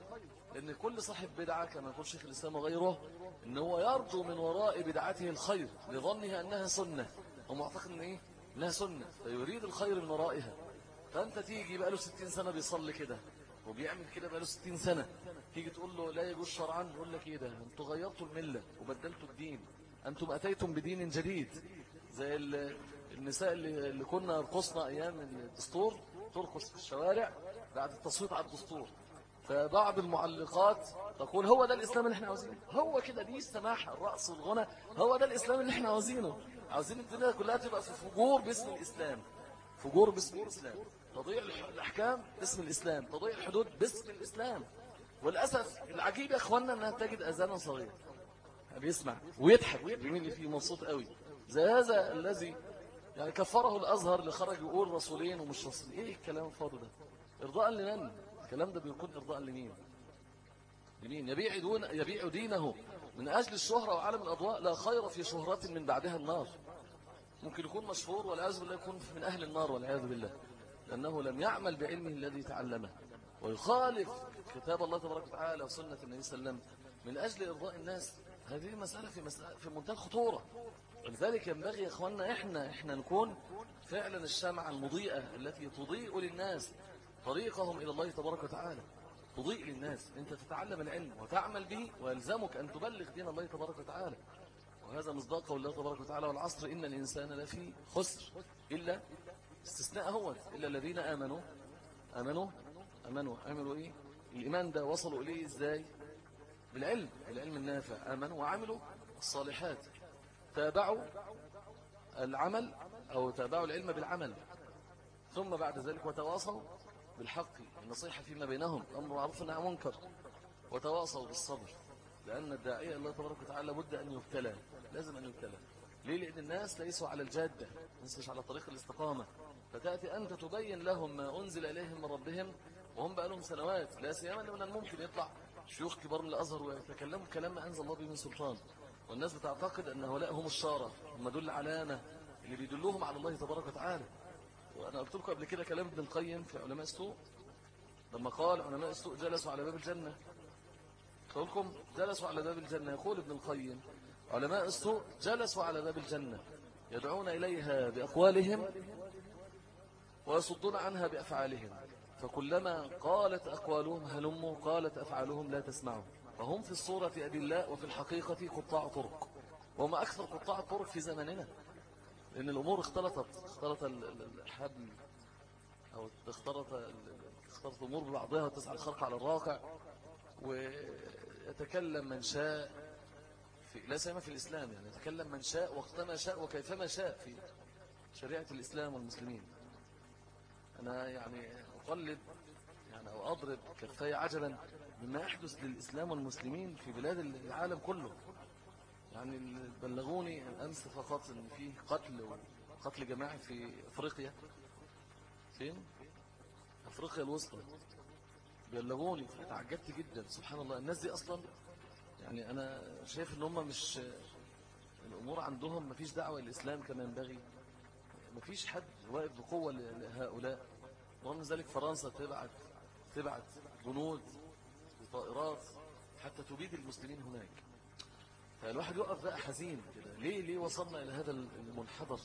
لأن كل صاحب بدعة كما يقول شيخ الإسلام وغيره إن هو يرجو من وراء بدعته الخير لظنها أنها سنة ومعتقد إن إيه؟ إنها سنة فيريد الخير من ورائها. فأنت تيجي بقى له 60 سنة بيصلي كده وبيعمل كده بقى له 60 سنة. تيجي تقول له لا يجوز شرعا يقول لك إيه ده؟ أنتوا غيرتوا الملة وبدلتوا الدين. أنتم أتيتم بدين جديد. زي النساء اللي, كنا رقصنا أيام الدستور ترقص في الشوارع بعد التصويت على الدستور. فبعض المعلقات تقول هو ده الإسلام اللي إحنا عاوزينه. هو كده دي السماحة الرأس والغنى هو ده الإسلام اللي إحنا عاوزينه. عاوزين الدنيا كلها تبقى في فجور باسم الإسلام. فجور باسم الإسلام. تضيع الأحكام باسم الإسلام. تضيع الحدود باسم الإسلام. والأسف العجيب يا أخوانا أنها تجد أذانا صغير. بيسمع ويضحك بيميل فيه مبسوط قوي. زي هذا الذي يعني كفره الأزهر اللي خرج يقول رسولين ومش رسولين. إيه الكلام الفاضي ده؟ إرضاء لمن؟ الكلام ده بيكون إرضاء لمين؟ لمين؟ يبيع, دون يبيع دينه. من أجل الشهرة وعالم الأضواء لا خير في شهرة من بعدها النار. ممكن يكون مشهور والعياذ بالله يكون من أهل النار والعياذ بالله. لأنه لم يعمل بعلمه الذي تعلمه. ويخالف كتاب الله تبارك وتعالى وسنة النبي صلى الله عليه وسلم من أجل إرضاء الناس هذه مسألة في, مسألة في منتهى الخطورة. ولذلك ينبغي يا إخواننا إحنا, إحنا نكون فعلا الشمعة المضيئة التي تضيء للناس طريقهم إلى الله تبارك وتعالى. تضيء للناس. أنت تتعلم العلم وتعمل به ويلزمك أن تبلغ دين الله تبارك وتعالى. وهذا مصداق قول الله تبارك وتعالى والعصر إن الإنسان لفي خسر إلا استثناء هو إلا الذين آمنوا آمنوا آمنوا عملوا إيه؟ الإيمان ده وصلوا إليه إزاي؟ بالعلم العلم النافع آمنوا وعملوا الصالحات. تابعوا العمل أو تابعوا العلم بالعمل. ثم بعد ذلك وتواصوا بالحق النصيحة فيما بينهم أمر معروف عن منكر وتواصوا بالصبر لأن الداعية الله تبارك وتعالى بد أن يبتلى لازم أن يبتلى. ليه؟ لأن الناس ليسوا على الجادة مش على طريق الاستقامة. فتأتي أنت تبين لهم ما أنزل إليهم من ربهم وهم بقى لهم سنوات لا سيما من الممكن يطلع شيوخ كبار من الأزهر ويتكلموا كلام ما أنزل الله به من سلطان. والناس بتعتقد أن هؤلاء هم الشارة هم دول علامة اللي بيدلوهم على الله تبارك وتعالى. وأنا قلت لكم قبل كده كلام ابن القيم في علماء السوء لما قال علماء السوء جلسوا على باب الجنة. قلت لكم جلسوا على باب الجنة يقول ابن القيم علماء السوء جلسوا على باب الجنة يدعون إليها بأقوالهم ويصدون عنها بأفعالهم. فكلما قالت أقوالهم هلموا قالت أفعالهم لا تسمعوا. فهم في الصورة أدلاء وفي الحقيقة قطاع طرق. وهم أكثر قطاع الطرق في زمننا. لأن الأمور اختلطت. اختلط الحبل أو اختلط اختلط الأمور ببعضها وتسعى الخرق على الراقع. ويتكلم من شاء في لا سيما في الإسلام يعني. يتكلم من شاء وقتما شاء وكيفما شاء في شريعة الإسلام والمسلمين. أنا يعني أقلب يعني أو أضرب كفاية عجبا مما يحدث للإسلام والمسلمين في بلاد العالم كله. يعني بلغوني الأمس فقط أن فيه قتل قتل جماعي في أفريقيا. فين؟ أفريقيا الوسطى. بلغوني فتعجبت جدا سبحان الله. الناس دي أصلا يعني أنا شايف أن هم مش الأمور عندهم مفيش دعوة للإسلام كما ينبغي. مفيش حد واقف بقوة لهؤلاء. ورغم ذلك فرنسا تبعت تبعت جنود بطائرات حتى تبيد المسلمين هناك. فالواحد يقف بقى حزين كده. ليه ليه وصلنا إلى هذا المنحدر؟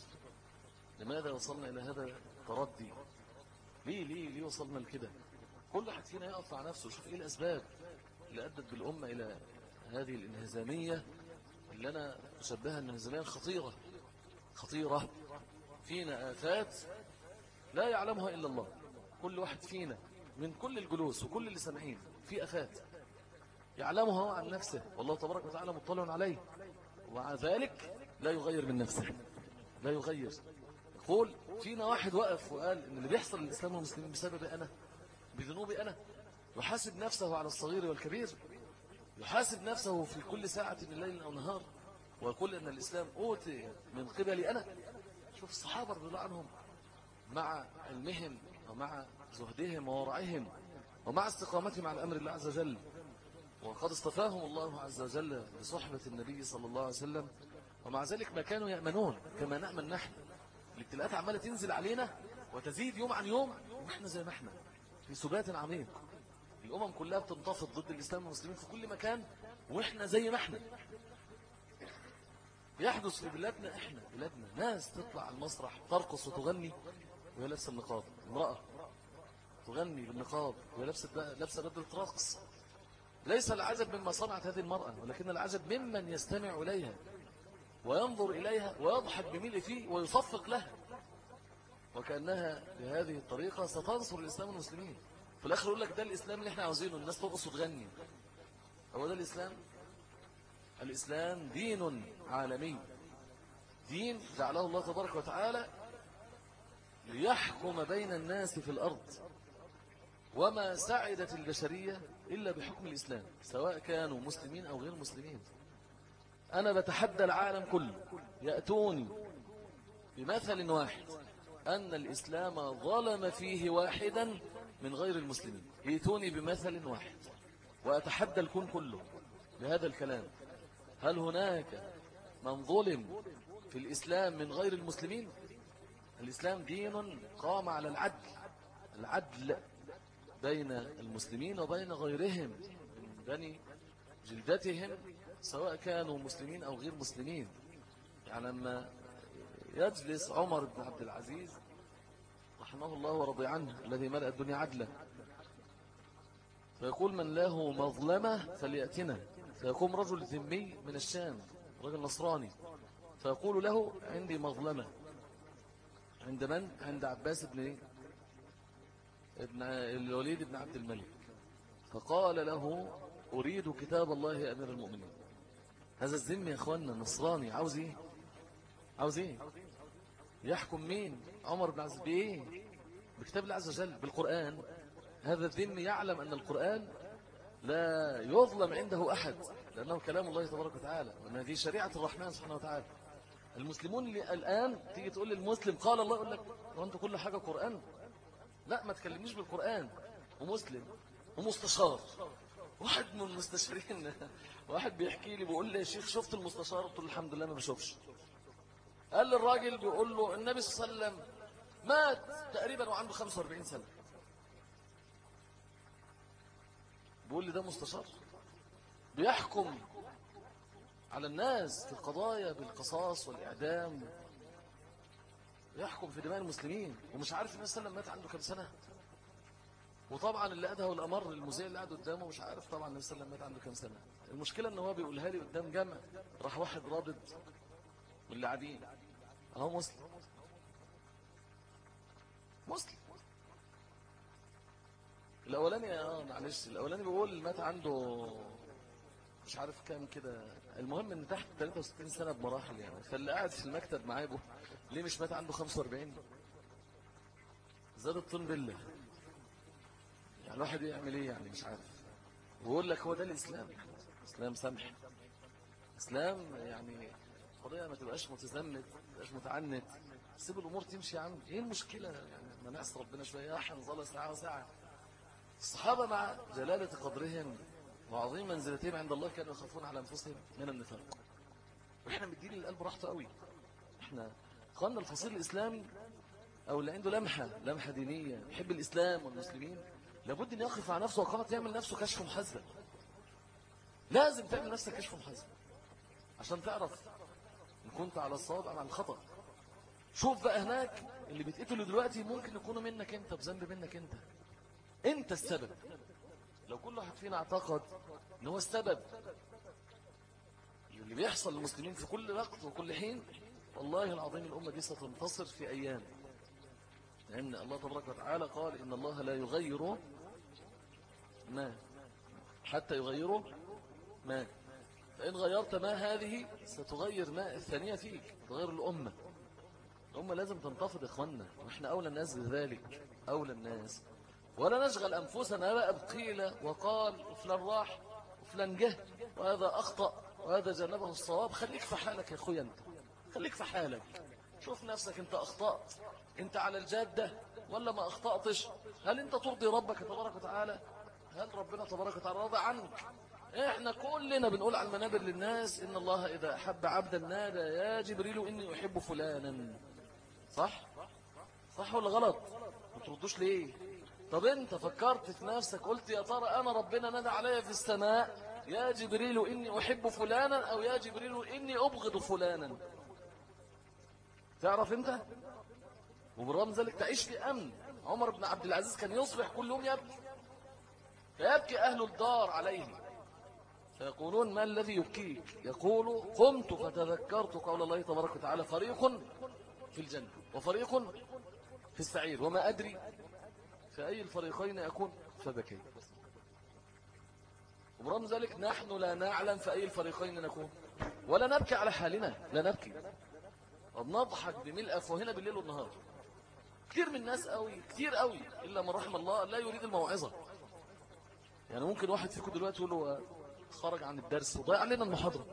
لماذا وصلنا إلى هذا التردي؟ ليه ليه ليه وصلنا لكده؟ كل واحد فينا يقف مع نفسه شوف إيه الأسباب اللي أدت بالأمة إلى هذه الانهزامية اللي أنا أشبهها الانهزامية الخطيرة. خطيرة. فينا آفات لا يعلمها إلا الله. كل واحد فينا من كل الجلوس وكل اللي سامعين في أفات يعلمها عن نفسه. والله تبارك وتعالى مطلع عليه. ومع ذلك لا يغير من نفسه. لا يغير. يقول فينا واحد وقف وقال إن اللي بيحصل للإسلام والمسلمين بسببي أنا بذنوبي أنا. يحاسب نفسه على الصغير والكبير. يحاسب نفسه في كل ساعة من الليل أو نهار. ويقول أن الإسلام أوتي من قبلي أنا. شوف الصحابة رضي الله عنهم مع علمهم ومع زهدهم وورعهم ومع استقامتهم على أمر الله عز وجل. وقد اصطفاهم الله عز وجل بصحبة النبي صلى الله عليه وسلم. ومع ذلك ما كانوا يأمنون كما نأمن نحن. الابتلاءات عمالة تنزل علينا وتزيد يوم عن يوم. ونحن زي ما إحنا. في سبات عميق. الأمم كلها بتنتفض ضد الإسلام والمسلمين في كل مكان وإحنا زي ما إحنا. يحدث في بلادنا إحنا بلادنا ناس تطلع على المسرح ترقص وتغني وهي النقاب. امرأة تغني بالنقاب وهي لابسة لابسة بدلة رقص ليس العجب مما صنعت هذه المرأة ولكن العجب ممن يستمع إليها وينظر إليها ويضحك بملء فيه ويصفق لها. وكأنها بهذه الطريقة ستنصر الإسلام والمسلمين في الآخر يقول لك ده الإسلام اللي إحنا عاوزينه الناس ترقص وتغني. هو ده الإسلام؟ الإسلام دين عالمي. دين جعله الله تبارك وتعالى ليحكم بين الناس في الأرض وما سعدت البشرية إلا بحكم الإسلام سواء كانوا مسلمين أو غير مسلمين. أنا بتحدى العالم كله يأتوني بمثل واحد أن الإسلام ظلم فيه واحدا من غير المسلمين. ائتوني بمثل واحد وأتحدى الكون كله بهذا الكلام. هل هناك من ظلم في الإسلام من غير المسلمين؟ الإسلام دين قام على العدل العدل بين المسلمين وبين غيرهم من بني جلدتهم سواء كانوا مسلمين أو غير مسلمين. يعني لما يجلس عمر بن عبد العزيز رحمه الله ورضي عنه الذي ملأ الدنيا عدلا فيقول من له مظلمة فليأتنا. فيقوم رجل ذمي من الشام رجل نصراني فيقول له عندي مظلمة. عند من؟ عند عباس بن ابن الوليد بن عبد الملك. فقال له أريد كتاب الله يا أمير المؤمنين. هذا الذم يا أخوانا النصراني عاوز إيه؟ عاوز إيه؟ يحكم مين؟ عمر بن عزيز بإيه؟ بكتاب الله عز وجل بالقرآن. هذا الذم يعلم أن القرآن لا يظلم عنده أحد لأنه كلام الله تبارك وتعالى وأن هذه شريعة الرحمن سبحانه وتعالى. المسلمون الآن تيجي تقول للمسلم قال الله يقول لك وأنت كل حاجة قرآن؟ لا ما تكلمنيش بالقرآن. ومسلم ومستشار. واحد من المستشارين واحد بيحكي لي بيقول لي يا شيخ شفت المستشار؟ قلت له الحمد لله ما بشوفش. قال لي الراجل بيقول له النبي صلى الله عليه وسلم مات تقريبا وعنده 45 سنة. بيقول لي ده مستشار؟ بيحكم على الناس في القضايا بالقصاص والإعدام. يحكم في دماء المسلمين. ومش عارف النبي صلى الله عليه وسلم مات عنده كم سنة. وطبعا اللي أدهى والأمر المذيع اللي قاعد قدامه مش عارف طبعا النبي صلى الله عليه وسلم مات عنده كم سنة. المشكلة إن هو بيقولها لي قدام جمع راح واحد رابط من اللي قاعدين. أهو مسلم. مسلم. الأولاني آه معلش. الأولاني بيقول مات عنده مش عارف كام كده. المهم إن تحت 63 سنة بمراحل يعني. فاللي قاعد في المكتب معاه ليه مش مات عنده 45 زاد الطن بالله. يعني الواحد يعمل إيه يعني؟ مش عارف. ويقول لك هو ده الإسلام. إسلام سمح. إسلام يعني قضية ما تبقاش متزمت ما تبقاش متعنت. سيب الأمور تمشي يا عم. إيه المشكلة؟ يعني ما نعصي ربنا شوية. حنظل ساعة وساعة. الصحابة مع جلالة قدرهم وعظيم منزلتهم عند الله كانوا يخافون على أنفسهم من النفاق. وإحنا مدين القلب راحته قوي. إحنا قلنا الفصيل الإسلامي أو اللي عنده لمحة لمحة دينية يحب الإسلام والمسلمين لابد إن يقف على نفسه وقامت يعمل نفسه كشف محزن لازم تعمل نفسك كشف محزن عشان تعرف إن كنت على الصواب أم على الخطأ. شوف بقى هناك اللي بيتقتلوا دلوقتي ممكن يكونوا منك أنت بذنب منك أنت. أنت السبب. لو كل واحد فينا اعتقد إن هو السبب اللي بيحصل للمسلمين في كل وقت وكل حين والله العظيم الأمة دي ستنتصر في أيام. لأن الله تبارك وتعالى قال إن الله لا يغير ما حتى يغيره ما. فإن غيرت ما هذه ستغير ما الثانية فيك تغير الأمة. الأمة لازم تنتفض إخواننا وإحنا أولى الناس بذلك أولى الناس. ولا نشغل أنفسنا. بقى بقيل وقال وفلان راح وفلان جه وهذا أخطأ وهذا جنبه الصواب. خليك في حالك يا أخويا أنت. خليك في حالك. شوف نفسك أنت أخطأت. أنت على الجادة ولا ما أخطأتش؟ هل أنت ترضي ربك تبارك وتعالى؟ هل ربنا تبارك وتعالى رضى عنك؟ إحنا كلنا بنقول على المنابر للناس إن الله إذا أحب عبدا نادى يا جبريل إني أحب فلانا. صح؟ صح ولا غلط؟ ما تردوش ليه؟ طب انت فكرت في نفسك قلت يا ترى أنا ربنا نادى عليا في السماء؟ يا جبريل إني أحب فلانا أو يا جبريل إني أبغض فلانا؟ تعرف انت؟ وبرغم ذلك تعيش في أمن. عمر بن عبد العزيز كان يصبح كل يوم يبكي. فيبكي أهل الدار عليه. فيقولون ما الذي يبكيك؟ يقول قمت فتذكرت قول الله تبارك وتعالى فريق في الجنة وفريق في السعير. وما أدري في أي الفريقين أكون فبكي وبرغم ذلك نحن لا نعلم في أي الفريقين نكون. ولا نبكي على حالنا لا نبكي. نضحك بملء أفواهنا بالليل والنهار. كثير من الناس قوي كثير قوي إلا من رحم الله لا يريد الموعظة. يعني ممكن واحد فيكم دلوقتي يقول له خرج عن الدرس وضيع علينا المحاضرة.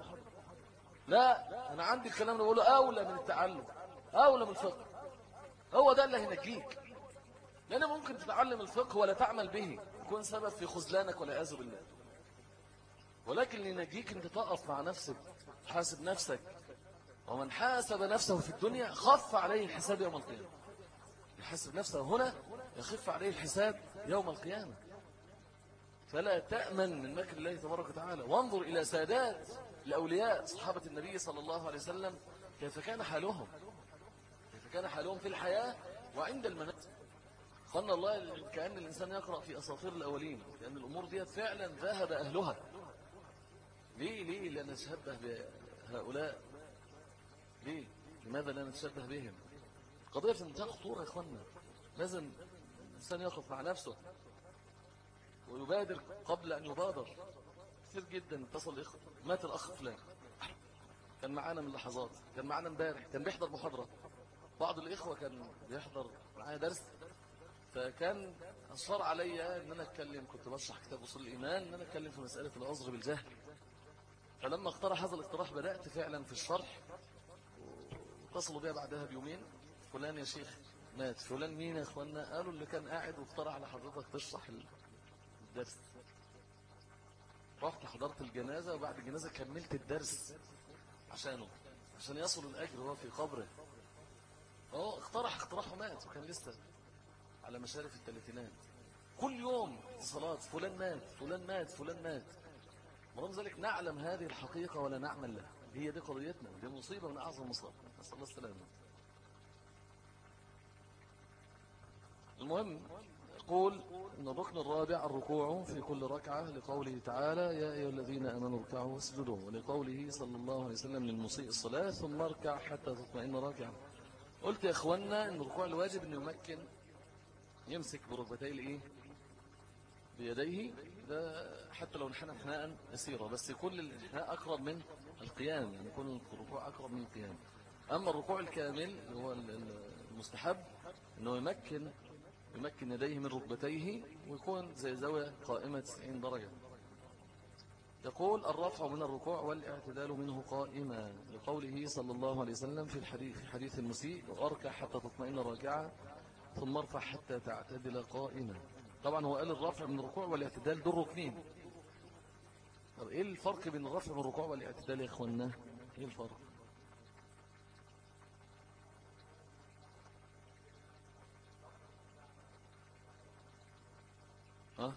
لا أنا عندي الكلام اللي بقوله أولى من التعلم أولى من الفقه. هو ده اللي هينجيك. لأن ممكن تتعلم الفقه ولا تعمل به يكون سبب في خذلانك والعياذ بالله. ولكن اللي ينجيك أنت تقف مع نفسك تحاسب نفسك. ومن حاسب نفسه في الدنيا خف عليه الحساب يوم القيامة. يحاسب نفسه هنا يخف عليه الحساب يوم القيامة. فلا تأمن من مكر الله تبارك وتعالى. وانظر إلى سادات الأولياء صحابة النبي صلى الله عليه وسلم كيف كان حالهم؟ كيف كان حالهم في الحياة وعند الممات؟ قلنا الله كأن الإنسان يقرأ في أساطير الأولين لأن الأمور دي فعلا ذهب أهلها. ليه ليه لا نتشبه بهؤلاء؟ ليه؟ لماذا لا نتشبه بهم؟ قضية في منتهى خطورة يا إخوانا لازم الإنسان يقف مع نفسه ويبادر قبل أن يبادر. كثير جدا اتصل الإخوة مات الأخ فلان. كان معانا من لحظات كان معانا إمبارح كان بيحضر محاضرة. بعض الإخوة كان بيحضر معايا درس. فكان أصر علي أن أنا أتكلم كنت بشرح كتاب وصول الإيمان أن أنا أتكلم في مسألة العذر بالجهل. فلما اقترح هذا الاقتراح بدأت فعلا في الشرح واتصلوا بي بعدها بيومين. فلان يا شيخ مات فلان مين يا اخوانا قالوا اللي كان قاعد واقترح على حضرتك تشرح الدرس. رحت حضرت الجنازة وبعد الجنازة كملت الدرس عشانه عشان يصل الأجر وهو في قبره. هو اقترح اقتراحه مات وكان لسه على مشارف الثلاثينات كل يوم اتصالات فلان مات فلان مات فلان مات. ورغم ذلك نعلم هذه الحقيقة ولا نعمل لها. هي دي قضيتنا دي مصيبة من أعظم مصاب نسأل الله السلامة. المهم يقول إن الركن الرابع الركوع في كل ركعة لقوله تعالى يا أيها الذين أمنوا اركعوا واسجدوا ولقوله صلى الله عليه وسلم للمسيء الصلاة ثم اركع حتى تطمئن راكعا قلت يا أخوانا إن الركوع الواجب أن يمكن يمسك بركبتي الإيه بيديه. ده حتى لو انحنى انحناء يسيرا بس كل الانحناء أقرب من القيام يعني يكون الركوع أقرب من القيام. أما الركوع الكامل اللي هو المستحب أنه يمكن يمكن يديه من ركبتيه ويكون زي زاوية قائمة 90 درجة. يقول الرفع من الركوع والاعتدال منه قائما لقوله صلى الله عليه وسلم في الحديث حديث المسيء وأركع حتى تطمئن راكعة ثم ارفع حتى تعتدل قائما. طبعا هو قال الرفع من الركوع والاعتدال دول ركنين. طب إيه الفرق بين الرفع من الركوع والاعتدال يا اخوانا إيه الفرق؟ ها؟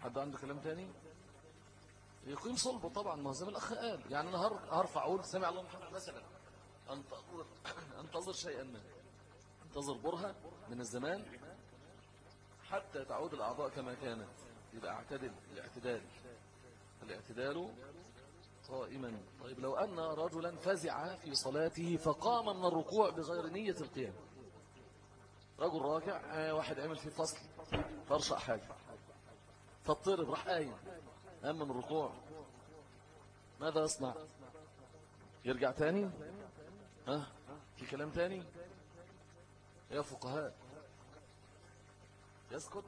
حد عنده كلام تاني؟ يقيم صلبه طبعا ما زي ما الأخ قال. يعني أنا هرفع أقول سمع الله محمد مثلا. انتظر انتظر شيئا ما. انتظر برهة من الزمان حتى تعود الأعضاء كما كانت. يبقى اعتدل. الاعتدال. الاعتدال قائما. طيب لو أن رجلا فزع في صلاته فقام من الركوع بغير نية القيام. رجل راكع آه، واحد عمل في فصل فرشع حاجة. فاضطرب راح قايم. قام من الركوع. ماذا يصنع؟ يرجع تاني؟ ها؟ في كلام تاني؟ يا فقهاء يسكت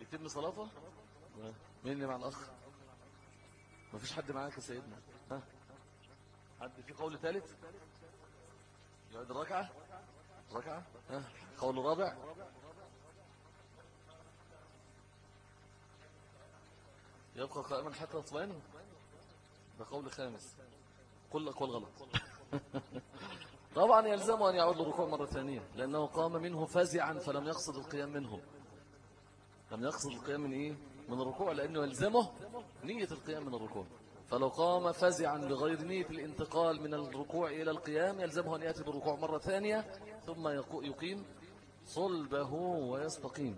يتم صلاته؟ مين اللي مع الأخ. ما فيش حد معاك يا سيدنا. ها؟ حد في قول ثالث؟ يعد الركعة؟ ركعة ها؟ قول رابع يبقى قائما حتى تطمئن ده قول خامس. كل أقوال غلط [laughs] طبعا يلزمه أن يعود للركوع مرة ثانية لأنه قام منه فزعا فلم يقصد القيام منه. لم يقصد القيام من إيه؟ من الركوع لأنه يلزمه نية القيام من الركوع. فلو قام فزعا بغير نية الانتقال من الركوع إلى القيام يلزمه أن يأتي بالركوع مرة ثانية ثم يقيم صلبه ويستقيم.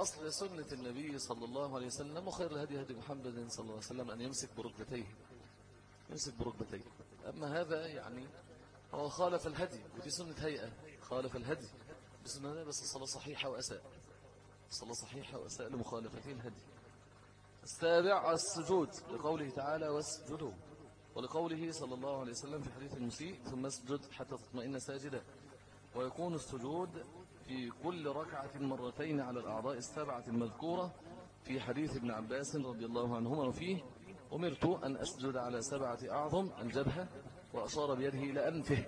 الأصل سنة النبي صلى الله عليه وسلم وخير الهدي هدي محمد صلى الله عليه وسلم أن يمسك بركبتيه. يمسك بركبتيه. أما هذا يعني هو خالف الهدي ودي سنة هيئة. خالف الهدي. بسنة بس الصلاة صحيحة وأساء. الصلاة صحيحة وأساء لمخالفته الهدي. السابع السجود. لقوله تعالى واسجدوا. ولقوله صلى الله عليه وسلم في حديث المسيء ثم اسجد حتى تطمئن ساجدا. ويكون السجود في كل ركعة مرتين على الأعضاء السبعة المذكورة في حديث ابن عباس رضي الله عنهما وفيه أمرت أن أسجد على سبعة أعظم الجبهة وأشار بيده إلى أنفه.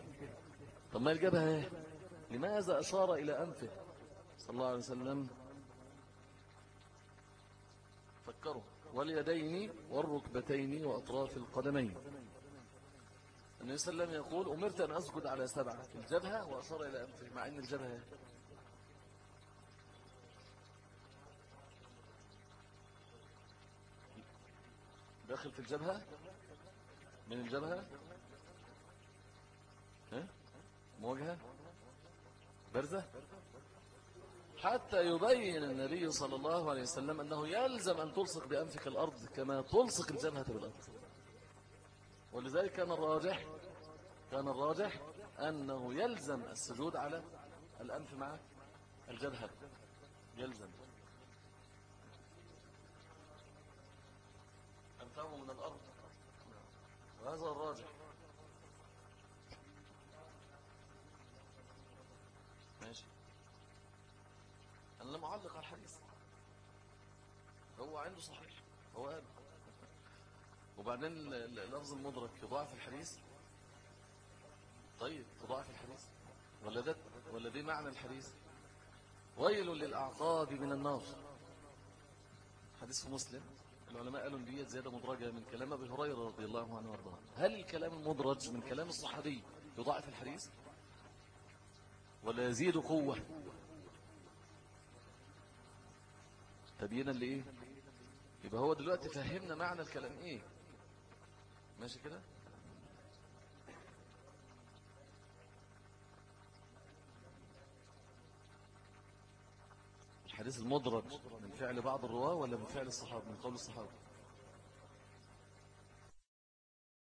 طب ما الجبهة لماذا أشار إلى أنفه؟ صلى الله عليه وسلم. فكروا. واليدين والركبتين وأطراف القدمين. النبي صلى الله عليه وسلم يقول أمرت أن أسجد على سبعة الجبهة وأشار إلى أنفه. مع أن الجبهة داخل في الجبهة؟ من الجبهة؟ ها؟ مواجهة برزة؟ حتى يبين النبي صلى الله عليه وسلم أنه يلزم أن تلصق بأنفك الأرض كما تلصق الجبهة بالأرض. ولذلك كان الراجح كان الراجح أنه يلزم السجود على الأنف مع الجبهة. يلزم. أنفه من الأرض. وهذا الراجح. ماشي. أنا لم أعلق على الحديث. هو عنده صحيح. هو قال وبعدين اللفظ المدرك يضاعف الحديث. طيب تضاعف الحديث. ولا ده ولا دي معنى الحديث؟ ويل للأعقاب من النار. حديث في مسلم. العلماء قالوا إن ديت زيادة مدرجة من كلام أبي هريرة رضي الله عنه وأرضاه. هل الكلام المدرج من كلام الصحابي يضاعف الحديث؟ ولا يزيد قوة؟ تبينا لإيه؟ يبقى هو دلوقتي فهمنا معنى الكلام. إيه؟ ماشي كده؟ الحديث المدرج فعل بعض الرواة ولا من فعل الصحابة من قول الصحابة؟